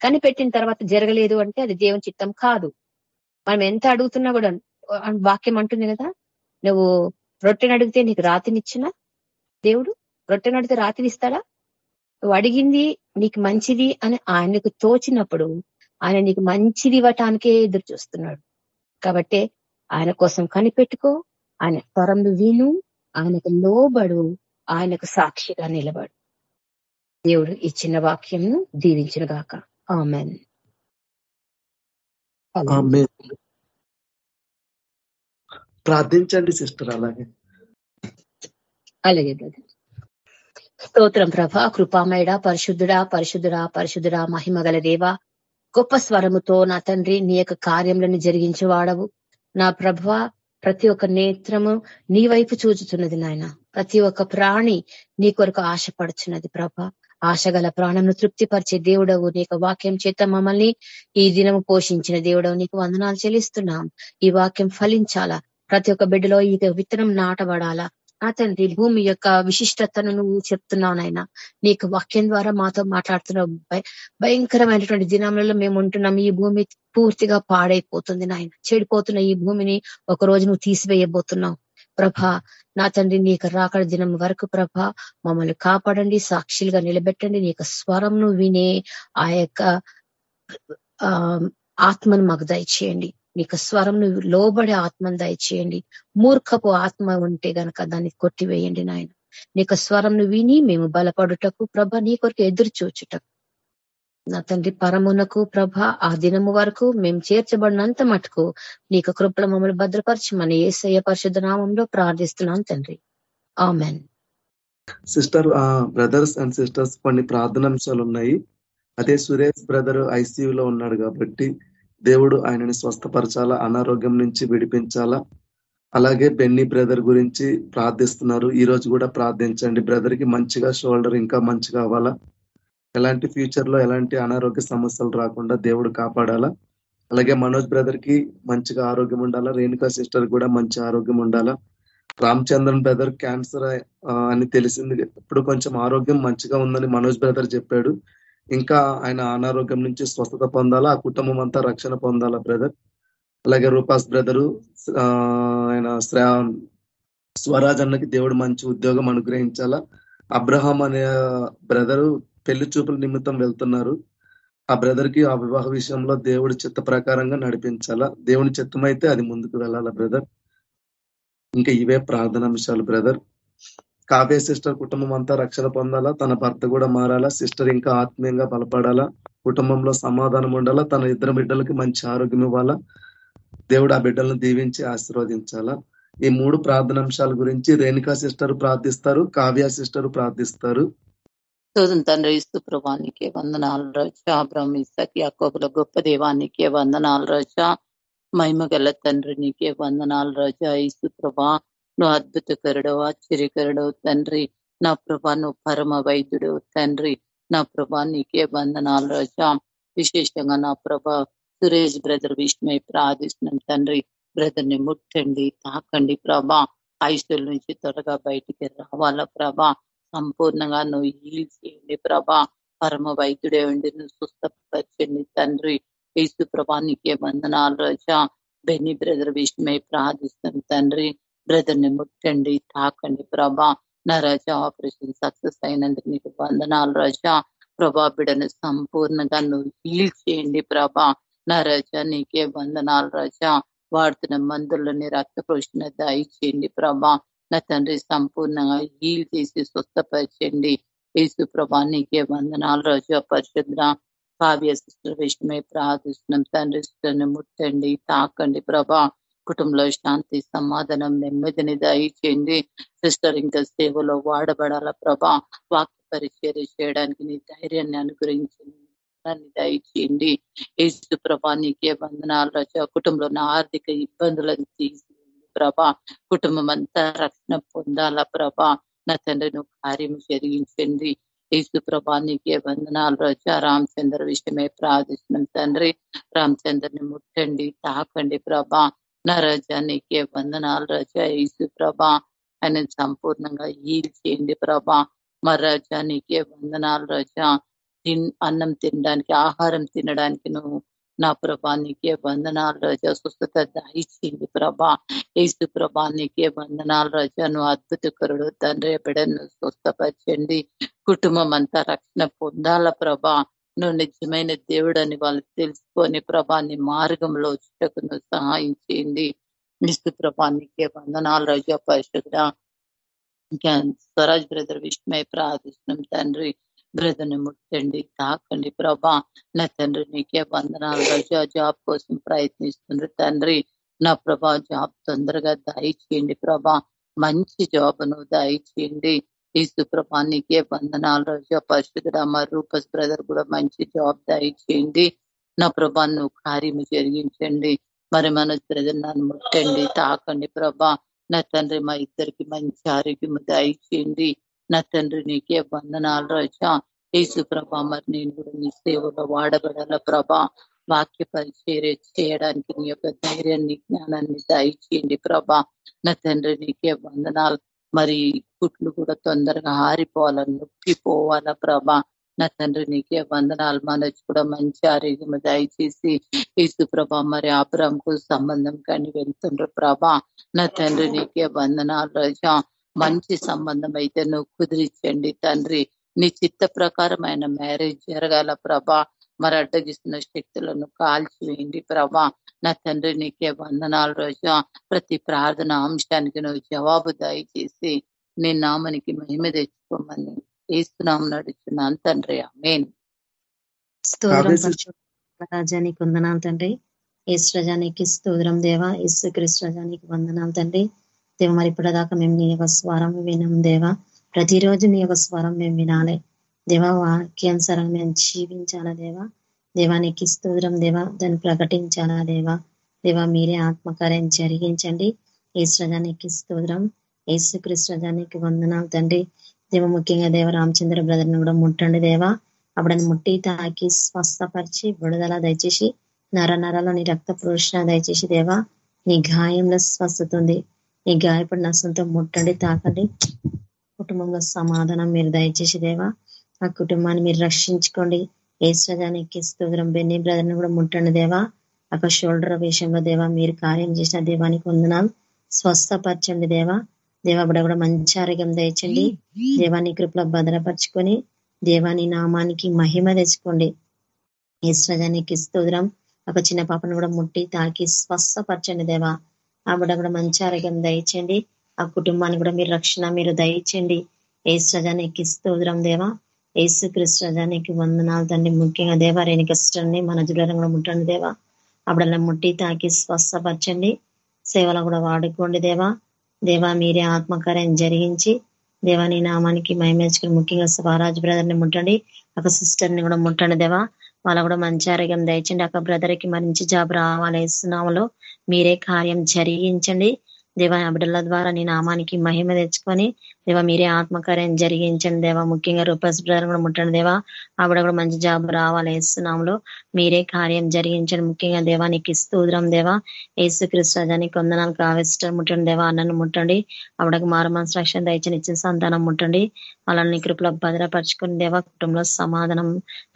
కనిపెట్టిన తర్వాత జరగలేదు అంటే అది దేవుని చిత్తం కాదు. మనం ఎంత అడుగుతున్నా కూడా వాక్యం అంటుంది కదా నువ్వు రొట్టెని అడిగితే నీకు రాతినిచ్చినా దేవుడు? రొట్టెని అడిగితే రాతినిస్తాడా? నువ్వు అడిగింది నీకు మంచిది అని ఆయనకు తోచినప్పుడు ఆయన నీకు మంచిది ఇవ్వటానికే ఎదురు చూస్తున్నాడు. కాబట్టి ఆయన కోసం కనిపెట్టుకో ఆయన స్వరంను విను ఆయనకు లోబడు ఆయనకు సాక్షిగా నిలబడు. దేవుడు ఇచ్చిన వాక్యంను దీవించిన గాక. ఆమెన్. ప్రార్థించండి సిస్టర్ అలాగే. అలాగే బ్రదర్. స్తోత్రం ప్రభ. కృపామేడ పరిశుద్ధుడా పరిశుద్ధుడా పరిశుద్ధుడా మహిమగల దేవ. గొప్ప స్వరముతో నా తండ్రి నీ యొక్క కార్యములను జరిగించేవాడవు. నా ప్రభ ప్రతి ఒక్క నేత్రము నీ వైపు చూచుతున్నది నాయన. ప్రతి ఒక్క ప్రాణి నీ కొరకు ఆశపడుచున్నది ప్రభ. ఆశగల ప్రాణంను తృప్తిపరిచే దేవుడవు. నీకు వాక్యం చేత మమ్మల్ని ఈ దినము పోషించిన దేవుడవు. నీకు వందనాలు చెల్లిస్తున్నాం. ఈ వాక్యం ఫలించాలా? ప్రతి ఒక్క బిడ్డలో ఈ విత్తనం నాటబడాలా? నా తండ్రి భూమి యొక్క విశిష్టతను నువ్వు చెప్తున్నావు నాయన. నీకు వాక్యం ద్వారా మాతో మాట్లాడుతున్నావు. భయంకరమైనటువంటి దినములలో మేము ఉంటున్నాం. ఈ భూమి పూర్తిగా పాడైపోతుంది నాయన. చెడిపోతున్న ఈ భూమిని ఒక రోజు నువ్వు తీసివేయబోతున్నావు. ప్రభ నా తండ్రి నీకు రాకడ దినం వరకు ప్రభ మమ్మల్ని కాపాడండి సాక్షులుగా నిలబెట్టండి. నీకు స్వరంను వినే ఆ యొక్క ఆత్మను మాకు దయచేయండి. మీకు స్వరం లోబడే ఆత్మను దయచేయండి. మూర్ఖపు ఆత్మ ఉంటే గనక దాన్ని కొట్టివేయండి నాయన. నీకు స్వరం విని మేము బలపడుటకు ప్రభ నీ కొరకు ఎదురు చూచుటకు. నా తండ్రి పరమునకు ప్రభ ఆ దినము వరకు మేము చేర్చబడినంత మటుకు నీకు కృపల మమ్మల్ని భద్రపరిచి మన ఏసయ్య పరిశుద్ధ నామంలో ప్రార్థిస్తున్నాం తండ్రి. Amen. Sister brothers and sisters కొన్ని ప్రార్థనాంశాలు ఉన్నాయి. అదే సురేష్ బ్రదర్ ఐసీయూలో ఉన్నాడు కాబట్టి దేవుడు ఆయనని స్వస్థపరచాలా? అనారోగ్యం నుంచి విడిపించాలా? అలాగే బెన్నీ బ్రదర్ గురించి ప్రార్థిస్తున్నారు. ఈ రోజు కూడా ప్రార్థించండి. బ్రదర్కి మంచిగా షోల్డర్ ఇంకా మంచిగా అవ్వాలా ఎలాంటి ఫ్యూచర్లో ఎలాంటి అనారోగ్య సమస్యలు రాకుండా దేవుడు కాపాడాలా? అలాగే మనోజ్ బ్రదర్కి మంచిగా ఆరోగ్యం ఉండాలా? రేణుకా సిస్టర్ కూడా మంచి ఆరోగ్యం ఉండాలా? రామచంద్రన్ బ్రదర్ క్యాన్సర్ అని తెలిసింది. ఇప్పుడు కొంచెం ఆరోగ్యం మంచిగా ఉందని మనోజ్ బ్రదర్ చెప్పాడు. ఇంకా ఆయన అనారోగ్యం నుంచి స్వస్థత పొందాలా? ఆ కుటుంబం అంతా రక్షణ పొందాలా బ్రదర్? అలాగే రూపాస్ బ్రదరు ఆయన స్వరాజ్ అన్నకి దేవుడు మంచి ఉద్యోగం అనుగ్రహించాలా? అబ్రహాం అనే బ్రదరు పెళ్ళి చూపుల నిమిత్తం వెళ్తున్నారు. ఆ బ్రదర్కి ఆ వివాహ విషయంలో దేవుడి చిత్త ప్రకారంగా నడిపించాలా? దేవుని చిత్తమైతే అది ముందుకు వెళ్ళాలా బ్రదర్? ఇంకా ఇవే ప్రార్థనాంశాలు బ్రదర్. కావ్య సిస్టర్ కుటుంబం అంతా రక్షణ పొందాలా? తన భర్త కూడా మారాలా? సిస్టర్ ఇంకా ఆత్మీయంగా బలపడాలా? కుటుంబంలో సమాధానం ఉండాలా? తన ఇద్దరు బిడ్డలకి మంచి ఆరోగ్యం ఇవ్వాలా? దేవుడు ఆ బిడ్డలను దీవించి ఆశీర్వదించాలా? ఈ మూడు ప్రార్థనాంశాల గురించి రేణుకా సిస్టర్ ప్రార్థిస్తారు కావ్య సిస్టర్ ప్రార్థిస్తారు. శోధన తండ్రి ఇస్తు ప్రభానికే వందనాలు రోజా బ్రహ్మిస్తకి అక్కోపుల గొప్ప దేవానికే వందనాలు రోజా మహిమ గల తండ్రి నీకే వందనాలు రోజా ఇస్తు ప్రభా నువ్వు అద్భుతకరుడవు ఆశ్చర్యకరుడవు తండ్రి. నా ప్రభా నువ్వు పరమ వైద్యుడు తండ్రి. నా ప్రభా నీకే బంధనాలు రోజా. విశేషంగా నా ప్రభా సురేష్ బ్రదర్ విష్ణుమై ప్రార్థిస్తున్నాం తండ్రి. బ్రదర్ని ముట్టండి తాకండి ప్రభా. ఐసుల నుంచి త్వరగా బయటికి రావాలా ప్రభా. సంపూర్ణంగా నువ్వు హీల్ చేయండి ప్రభా. పరమ వైద్యుడే ఉండి నువ్వు సుస్థపరచండి తండ్రి. యేసు ప్రభా నీకే బంధనాలు రజా. బెన్ని బ్రదర్ విష్ణుమై ప్రార్థిస్తున్నాం తండ్రి. బ్రదర్ని ముట్టండి తాకండి. ప్రభా నా రజా ఆపరేషన్ సక్సెస్ అయినందుకు నీకు వందనాలు రజా. ప్రభా బిడను సంపూర్ణంగా నువ్వు హీల్ చేయండి ప్రభా. నా రజా నీకే వందనాలు రజా. వాడుతున్న మందులని రక్త పోషణ దయచేయండి ప్రభా. నా తండ్రి సంపూర్ణంగా హీల్ చేసి స్వస్థపరచండి. యేసు ప్రభా నీకే వందనాలు రజా. పరిశుద్ర కావ్య సిస్టర్ విషయమై ప్రార్థిస్తున్నాం. తండ్రి సిస్టర్ని ముట్టండి తాకండి ప్రభా. కుటుంబంలో శాంతి సమాధానం నెమ్మదిని దయచేయండి సిస్టర్ ఇంకా సేవలో వాడబడాల ప్రభా? వాక్య పరిచయం చేయడానికి నీ ధైర్యాన్ని అనుగ్రహించండి దయచేయండి ఏసు ప్రభా నీకే వందనాలు కుటుంబంలో ఆర్థిక ఇబ్బందులను తీసి ప్రభా కుటుంబం అంతా రక్షణ పొందాల ప్రభా? నా తండ్రి నువ్వు కార్యం జరిగించండి. యేసు ప్రభా నీకే వందనాలు రజా రామచంద్ర విషయమే ప్రార్థిస్తున్నాం తండ్రి. రామచంద్రని ముట్టండి తాకండి ప్రభా. నా రజా నీకే వందనాలు రజా. యేసు ప్రభా ఆయన సంపూర్ణంగా హీల్ చేయండి ప్రభా. మా రజా నీకే వందనాలు రజా. తిన్ అన్నం తినడానికి ఆహారం తినడానికి నువ్వు నా ప్రభా నీకే వందనాలు రజా. స్వస్థత దయచేయండి ప్రభా. ఏసు ప్రభా నీకే వందనాలు రజా. నువ్వు అద్భుతకరుడు తండ్రి బిడను స్వస్థపరచండి. కుటుంబం అంతా రక్షణ పొందాల ప్రభా. నువ్వు నిజమైన దేవుడు అని వాళ్ళు తెలుసుకొని ప్రభాని మార్గంలో వచ్చుటకు నువ్వు సహాయం చేయండి. నిస్తు ప్రభా వందనాలు రజా పరిశుద్ధ స్వరాజ్ బ్రదర్ విష్ణుమై ప్రార్థిస్తున్నాం తండ్రి. బ్రదర్ని ముట్టండి తాకండి ప్రభా. నా తండ్రి నీకే వందనాలు రజా జాబ్ కోసం ప్రయత్నిస్తుంది తండ్రి. నా ప్రభా జాబ్ తొందరగా దయచేయండి ప్రభా. మంచి జాబ్ నువ్వు దయచేయండి ఈసు ప్రభా నీకే వందనాలు రోజు. పరిశుద్ధుడు మా రూపస్ బ్రదర్ కూడా మంచి జాబ్ దయచేయండి నా ప్రభా నువ్వు కార్యము జరిగించండి. మరి మన బ్రదర్ నన్ను ముట్టండి తాకండి ప్రభా. నా తండ్రి మా ఇద్దరికి మంచి ఆరోగ్యం దయచేయండి నా తండ్రి నీకే వందనాలు రోజా. యేసు ప్రభా మరి నేను కూడా నీ సేవలో వాడబడాల ప్రభా. వాక్య పరిచయం చేయడానికి నీ యొక్క ధైర్యాన్ని జ్ఞానాన్ని దయచేయండి ప్రభా. నా తండ్రి నీకే వందనాలు. మరి కుట్లు కూడా తొందరగా ఆరిపోవాలని నొక్కిపోవాలా ప్రభా. నా తండ్రి నీకే వందనాలు. మనసు కూడా మంచి ఆరోగ్యం దయచేసి ఇసు ప్రభా మరి ఆపురంకు సంబంధం కానీ వెళ్తుండ్రు ప్రభా. నా తండ్రి నీకే వందనాలు రజా. మంచి సంబంధం అయితే నువ్వు కుదిరించండి తండ్రి. నీ చిత్త ప్రకారమైన మ్యారేజ్ జరగాల ప్రభా. మరి అడ్డగిస్తున్న శక్తులను కాల్చివేయండి ప్రభా. నా తండ్రి నీకే వందనాలు రోజా. ప్రతి ప్రార్థన అంశానికి నువ్వు జవాబు దయచేసి నీ నామనికి మహిమ తెచ్చుకోమని ఏస్తున్నాం నడుచున్నాను తండ్రి. ఆమెన్. స్తోత్రం రాజానికి వందనాలు తండ్రి. ఈస్ రజానికి స్తోత్రం దేవా. ఈసు క్రిస్ రజానికి వందనాలు తండ్రి. దేవ మరి ఇప్పటిదాకా మేము నీ యొక్క స్వరం వినాం దేవా. ప్రతిరోజు నీ యొక్క స్వరం మేము వినాలి. దేవా వాక్యానుసారంగా మేము జీవించాలా దేవా. దేవానికి స్తోత్రం దేవా దాన్ని ప్రకటించాలా దేవా? దేవా మీరే ఆత్మకార్యం జరిగించండి. ఈశ్వరానికి స్తోత్రం. ఏసు కృష్ణానికి వందనాలు తండ్రి. దేవ ముఖ్యంగా దేవ రామచంద్ర బ్రదర్ని కూడా ముట్టండి దేవా. అప్పుడని ముట్టి తాకి స్వస్థపరిచి విడుదల దయచేసి నర నరలో నీ రక్త పురుషణ దయచేసి దేవా నీ గాయంలో స్వస్థత ఉంది నీ గాయపడిన సొంతం ముట్టండి తాకండి. కుటుంబంలో సమాధానం మీరు దయచేసి దేవా ఆ కుటుంబాన్ని మీరు రక్షించుకోండి. ఏసుజానికి స్తోత్రం. బెన్నీ బ్రదర్ని కూడా ముట్టండి దేవా. ఒక షోల్డర్ విషయంలో దేవా మీరు కార్యం చేసిన దేవానికి వందనాలు. స్వస్థపరచండి దేవా. దేవా బిడ్డ కూడా మంచి ఆరోగ్యం దయచండి. దేవాన్ని కృపలో భద్రపరచుకొని దేవాని నామానికి మహిమ తెచ్చుకోండి. ఈశ్వరానికి స్తోత్రం. ఒక చిన్న పాపను కూడా ముట్టి తాకి స్వస్థపరచండి దేవా. ఆ కూడా మంచి ఆరోగ్యం దయచండి. ఆ కుటుంబాన్ని కూడా మీరు రక్షణ మీరు దయచండి. ఈశ్వరానికి స్తోత్రం దేవా. ఏసు కృష్ణానికి వందనాలు తండ్రి. ముఖ్యంగా దేవా రేణి కష్టాన్ని మన జిల్లాలో కూడా ముట్టండి దేవా. అప్పుడల్లా ముట్టి తాకి స్వస్థపరచండి. సేవలో కూడా వాడుకోండి దేవా. దేవా మీరే ఆత్మకార్యం జరిగించి దేవాని నామానికి మహిమేసుకుని ముఖ్యంగా స్వరాజ్ బ్రదర్ని ముట్టండి. ఒక సిస్టర్ని కూడా ముట్టండి దేవా. వాళ్ళ కూడా మంచి ఆరోగ్యం దయచండి. ఒక బ్రదర్కి మంచి జాబ్ రావాలి ఇస్తున్నాములో మీరే కార్యం జరిగించండి. దేవా బిడ్డల ద్వారా నీ నామానికి మహిమ తెచ్చుకొని దేవా మీరే ఆత్మకార్యం జరిగించండి దేవా. ముఖ్యంగా రూపస్ బ్రదర్ కూడా ముట్టండి దేవా. ఆవిడ కూడా మంచి జాబ్ రావాలి ఇస్తున్నాములో మీరే కార్యం జరిగించండి. ముఖ్యంగా దేవా నీకు ఉదరం దేవా. ఏసు కృష్ణానికి కొందనాలు కావేస్టర్ ముట్టండి దేవా. అన్నను ముట్టండి. ఆవిడకు మారు మనసు రక్షణ దయచని ఇచ్చిన సంతానం ముట్టండి. వాళ్ళని కృపలో భద్రపరచుకుని దేవా కుటుంబంలో సమాధానం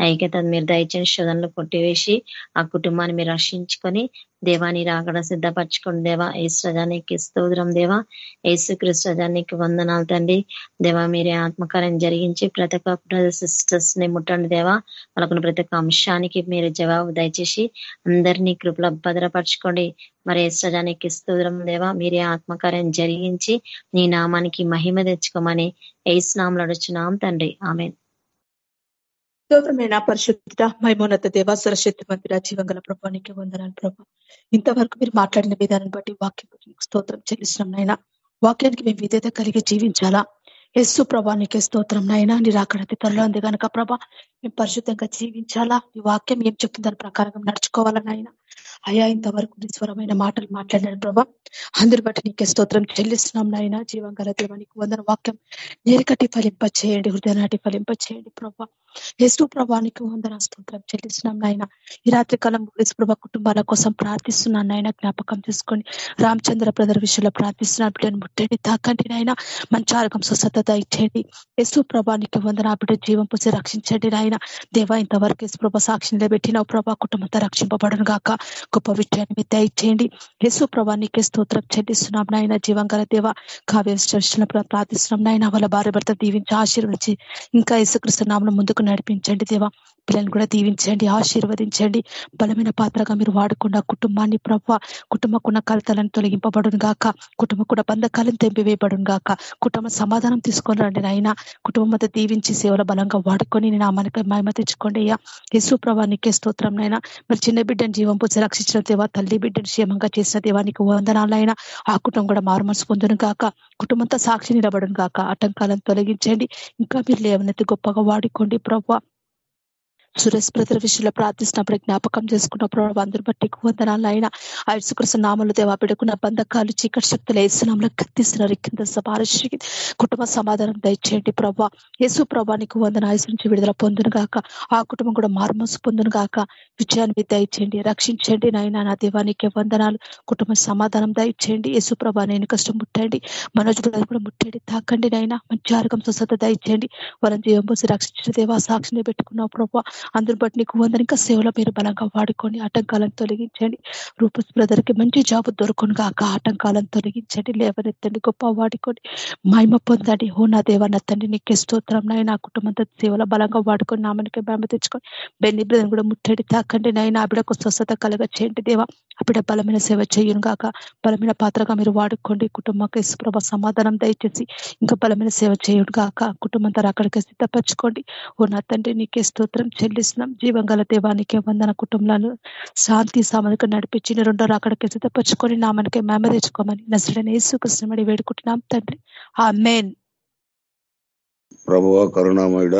ఐక్యత మీరు దయచని శోధనలు కొట్టివేసి ఆ కుటుంబాన్ని మీరు రక్షించుకొని దేవాని రాకడ సిద్ధపరచుకుని దేవా. ఏసుజానికి స్తోత్రం దేవా. ఏసు కృష్ణజానికి వందనాలు తండ్రి దేవా మీరే ఆత్మకార్యం జరిగించి ప్రతి ఒక్క సిస్టర్స్ని ముట్టండి దేవా. వాళ్ళకున్న ప్రతి ఒక్క అంశానికి మీరు జవాబు దయచేసి అందరినీ కృపలో భద్రపరచుకోండి. మరి ఏసుజానికి స్తోత్రం దేవా. మీరే ఆత్మకార్యం జరిగించి నీ నామానికి మహిమ తెచ్చుకోమని ఏసునామలు అడుచున్నాం తండ్రి. ఆమె స్తోత్రమైన పరిశుద్ధ మైమోన్నత దేవ సరశక్తి మందిర జీవంగల ప్రభానికి వందనాలు ప్రభా. ఇంతవరకు మీరు మాట్లాడిన విధానం బట్టి వాక్యం స్తోత్రం చెల్లిస్తున్నాం నాయన. వాక్యానికి మేము విధేత కలిగి జీవించాలా? యస్సు నీకే స్తోత్రం నాయన నీ రాకడతి త్వరలో ఉంది కనుక ప్రభా మేము పరిశుద్ధంగా జీవించాలా? ఈ వాక్యం ఏం చెప్తుంది దాని ప్రకారంగా నడుచుకోవాలా నాయన? అయా ఇంతవరకు నిస్వరమైన మాటలు మాట్లాడాడు ప్రభా. అందరి బట్టి నీకే స్తోత్రం చెల్లిస్తున్నాం నాయన. జీవంగల దేవానికి వందన వాక్యం నేరికటి ఫలింప చేయండి హృదయనాటి ఫలింప చేయండి ప్రభా. యేసు ప్రభానికి వందన స్తోత్రం చెల్లిస్తున్నాం నాయన. ఈ రాత్రి కాలం యేసు ప్రభా కుటుంబాల కోసం ప్రార్థిస్తున్నాను నాయన. జ్ఞాపకం చేసుకోండి రామచంద్ర బ్రదర్ విషయంలో ప్రార్థిస్తున్నాను బిడ్డను ముట్టండి తాకండి నాయన. మంచి ఆరోగ్యం స్వస్థత ఇచ్చేయండి. యేసు ప్రభానికి వందన బిడ్డ జీవం పూసి రక్షించండి నాయన. దేవా ఇంతవరకు యేసు ప్రభా సాక్షి నిలబెట్టిన ప్రభా. కుటుంబంతో రక్షింపబడను గాక. గొప్ప విజయాన్ని దయచేయండి. యేసు ప్రభానికి స్తోత్రం చెల్లిస్తున్నాం నాయన. జీవంగల దేవ కావ్య ప్రార్థిస్తున్నాం నాయన. వాళ్ళ భార్య భర్త దీవించి ఆశీర్వదించి ఇంకా యేసుక్రీస్తు నామను ముందుకు నడిపించండి దేవా. పిల్లల్ని కూడా దీవించండి ఆశీర్వదించండి. బలమైన పాత్రగా మీరు వాడకుండా కుటుంబాన్ని ప్రభావ కుటుంబకున్న కలతలను తొలగింపబడును గాక. కుటుంబం కూడా బంధకాలను తెంపివేయబడును గాక. కుటుంబ సమాధానం తీసుకొని రండి నాయన. కుటుంబం మధ్య దీవించి సేవల బలంగా వాడుకొని నేను మనకి మహిమ తెచ్చుకోండి అయ్యా. యేసు ప్రభానికే స్తోత్రం నైనా మరి చిన్న బిడ్డను జీవం పోసి రక్షించిన దేవా తల్లి బిడ్డను క్షేమంగా చేసిన దేవానికి వందనాలైనా. ఆ కుటుంబం కూడా మారుమనసు పొందును కాక కుటుంబంతో సాక్షి నిలబడును కాక ఆటంకాలను తొలగించండి. ఇంకా మీరు లేవనైతే గొప్పగా వాడుకోండి. ప్రభావ సురేష్ బ్రదర్ విషయంలో ప్రార్థిస్తున్నప్పుడు జ్ఞాపకం చేసుకున్నప్పుడు ప్రభావ అందరి బట్టి వందనాలు అయినా ఐసుకృష్ణ నామలు దేవా పెడుకున్న బంధకాలు చీకటి శక్తులు ఏసునామలు కత్తిస్తున్నారు. కింద సమారక్షి కుటుంబ సమాధానం దయచేయండి ప్రభా. యేసు ప్రభానికి వందన ఆయుసు నుంచి విడుదల పొందును గాక. ఆ కుటుంబం కూడా మార్మోసు పొందును గాక. విజయాన్ని దయచేయండి రక్షించండి నాయన. నా దేవానికి వందనాలు. కుటుంబ సమాధానం దయచేయండి. యేసు ప్రభా నేను కష్టం ముట్టండి. మనోజ్ బ్రదర్ కూడా ముట్టండి. తాకండి నాయన. మంచి ఆరోగ్యం స్వస్థత దయచేయండి. వాళ్ళని జీవం పోసి రక్షించిన దేవా సాక్షిని పెట్టుకున్న ప్రభా. అందరు బట్టి నీకు వందని ఇంకా సేవల మీరు బలంగా వాడుకొని ఆటంకాలను తొలగించండి. రూపస్ బ్రదర్కి మంచి జాబ్ దొరకను కాక ఆటంకాలను తొలగించండి. లేవనెత్తండి గొప్ప వాడుకొని మహిమ పొందండి. ఓ నా దేవ నా తండ్రి నీకే స్తోత్రం. నాయ నా కుటుంబంతో సేవల బలంగా వాడుకొని నామనికి బేమ తెచ్చుకొని బెన్ని బ్రదర్ కూడా ముట్టడి తాకండి. నాయన ఆవిడకు స్వస్థత కలగ చేయండి దేవా. అప్పుడే బలమైన సేవ చేయను గాక బలమైన పాత్రగా మీరు వాడుకోండి. కుటుంబకి ప్రభ సమాధానం దయచేసి ఇంకా బలమైన సేవ చేయడు గాక కుటుంబంతో అక్కడికే సిద్ధపరచుకోండి. ఓ నా తండ్రి నీకే స్తోత్రం. చెల్లిస్తున్నాం జీవంగల దేవానికి వందన కుటుంబాలను శాంతి సామధిక నడిపించి రెండో అక్కడికి సిద్ధపరచుకొని నామనికి మేమ తెచ్చుకోమని నసడని యేసుకృష్ణమడి వేడుకుంటున్నాం తండ్రి. ఆ మెయిన్ ప్రభువ కరుణామయుడ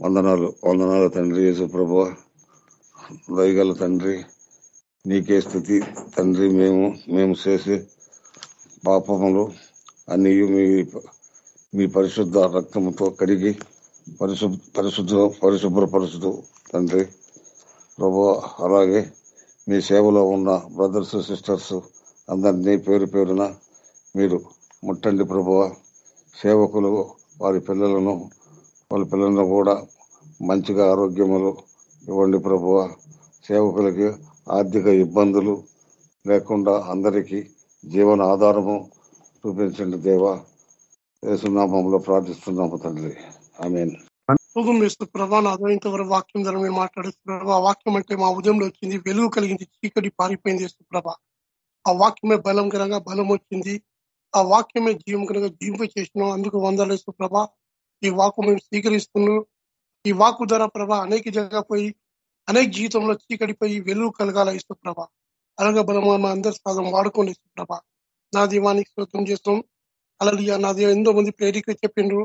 వందనాలు వందనాలు తండ్రి యేసు ప్రభువ. దయగల తండ్రి నీకే స్థుతి. తండ్రి మేము మేము చేసే పాపములు అన్ని మీ మీ పరిశుద్ధ రక్తముతో కడిగి పరిశుభ్ర పరిశుద్ధ పరిశుభ్రపరుచుతూ తండ్రి ప్రభు అలాగే మీ సేవలో ఉన్న బ్రదర్స్ సిస్టర్స్ అందరినీ పేరు పేరున మీరు ముట్టండి ప్రభువ సేవకులు వారి పిల్లలను వాళ్ళ పిల్లలను కూడా మంచిగా ఆరోగ్యములు ఇవ్వండి ప్రభువ సేవకులకి ఆర్థిక ఇబ్బందులు లేకుండా అందరికీ జీవన ఆధారము చూపించండి దేవా. యేసునామంలో ప్రార్థిస్తున్నాము తండ్రి. ఆమెన్ ప్రభా నాదో ఇంతవరకు వాక్యం ద్వారా మీరు మాట్లాడుతున్నారు ఆ వాక్యం అంటే మా ఉదయంలో వచ్చింది వెలుగు కలిగింది చీకటి పారిపోయింది ప్రభ ప్రభా. ఆ వాక్యమే బలం కనుక బలం వచ్చింది. ఆ వాక్యమే జీవం కనుక జీవింప చేసినాం అందుకు వందలు వేస్తూ ప్రభా. ఈ వాకు మేము స్వీకరిస్తున్నాం. ఈ వాకు ద్వారా ప్రభా అనేక జగ పోయి అనేక జీవితంలో చీకటిపోయి వెలుగు కలగాల ఇస్తూ ప్రభా. అలాగే బలమా అందరి సాధం వాడుకోండి ఇస్తూ ప్రభా. నా దీవానికి శ్రోతం చేస్తాం. అలాగే నా దేవ ఎంతో మంది ప్రేరిక చెప్పిండ్రు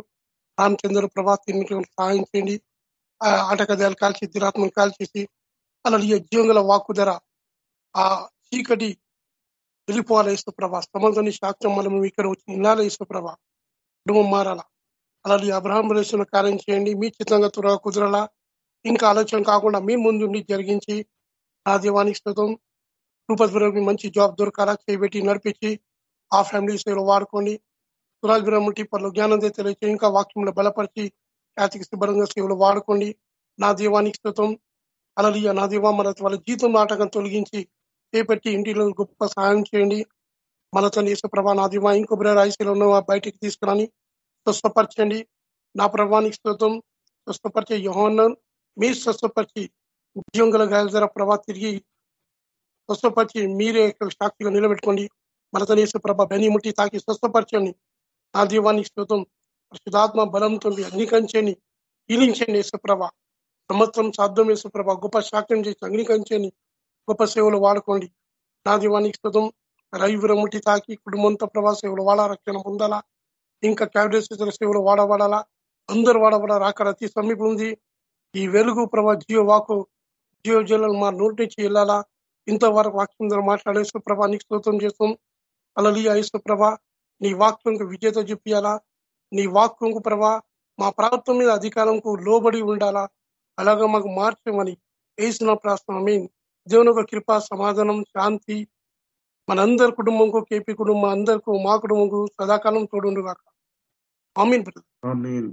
రామచంద్ర ప్రభా తిన్నటువంటి సహాయం చేయండి. ఆటకదాలు కాల్చి దురాత్మను కాల్చేసి అలాంటి జీవంగల వాక్కు ధర ఆ చీకటి వెళ్ళిపోవాలి ఇస్తూ ప్రభా స్తమంతోని శాస్త్రం మనం ఇక్కడ వచ్చి ఇన్నాళ్ళ ఇస్తూ ప్రభా కుటుంబం మారాల? అలాగే అబ్రహం రేసిన కార్యం చేయండి. మీ చిత్తంగా త్వర కుదరాలా? ఇంకా ఆలోచన కాకుండా మీ ముందుండి జరిగించి నా దీవానికి స్థుతం రూపద్వరకు మంచి జాబ్ దొరకాలా? చేపెట్టి నడిపించి ఆ ఫ్యామిలీ సేవలో వాడుకోండి. సురాజ్ బ్రహ్మటి పనులు జ్ఞానం తెలియచే ఇంకా వాక్యంలో బలపరిచి ఖ్యాతికి శుభ్రంగా సేవలు వాడుకోండి. నా దీవానికి స్థుతం అలలియ నా దీవా మన వాళ్ళ జీతం నాటకం తొలగించి చేపట్టి ఇంటిలో గొప్ప సహాయం చేయండి. మన తన ప్రభా నా దీవా ఇంకో బ్రదర్ ఐసీలో ఉన్న బయటికి తీసుకురాని స్వస్థపరచండి. నా ప్రభానికి స్తోత్రం. స్వస్థపరిచే యోహన్ మీ స్వస్థపరిచి ఉద్యోగం గల గాయాల ద్వారా ప్రభా తిరిగి స్వస్థపరిచి మీరే సాక్షిగా నిలబెట్టుకోండి. మన తన యేసు ప్రభ బెనిముట్టి తాకి స్వస్థపరచండి. నా దీవానికి స్తోత్రం పరిశుధాత్మ బలంతో అగ్నికంచని హీలించండి యేసుప్రభ. సంవత్సరం సాధ్యం యేసుప్రభ. గొప్ప శాఖం చేసి అగ్నికంచని గొప్ప సేవలు వాడుకోండి. నా దీవానికి స్తోత్రం రవిరముటి తాకి కుటుంబంతో ప్రభా సేవలు వాడ రక్షణ పొందాలా ఇంకా క్యాబినెట్ సేవలు వాడబడాలా అందరూ వాడబడాలి అక్కడ అతి సమీపం ఉంది. ఈ వెలుగు ప్రభా జియో వాకు జియో జిల్లాలు మా నోటి నుంచి వెళ్ళాలా. ఇంతవరకు వాక్యం ద్వారా మాట్లాడే ప్రభా నీకు స్తోత్రం చేస్తాం. అలలియా యేసుప్రభ. నీ వాక్యంకు విజేత చూపించాలా నీ వాక్యంకు ప్రభా మా ప్రభుత్వం మీద అధికారంకు లోబడి ఉండాలా? అలాగా మాకు మార్చమని వేసిన ప్రార్థన. మీన్ దేవుని ఒక కృప సమాధానం శాంతి మనందరి కుటుంబంకు కేపీ కుటుంబం అందరికీ మా కుటుంబంకు సదాకాలం తోడుండు కాక ఆమీన్.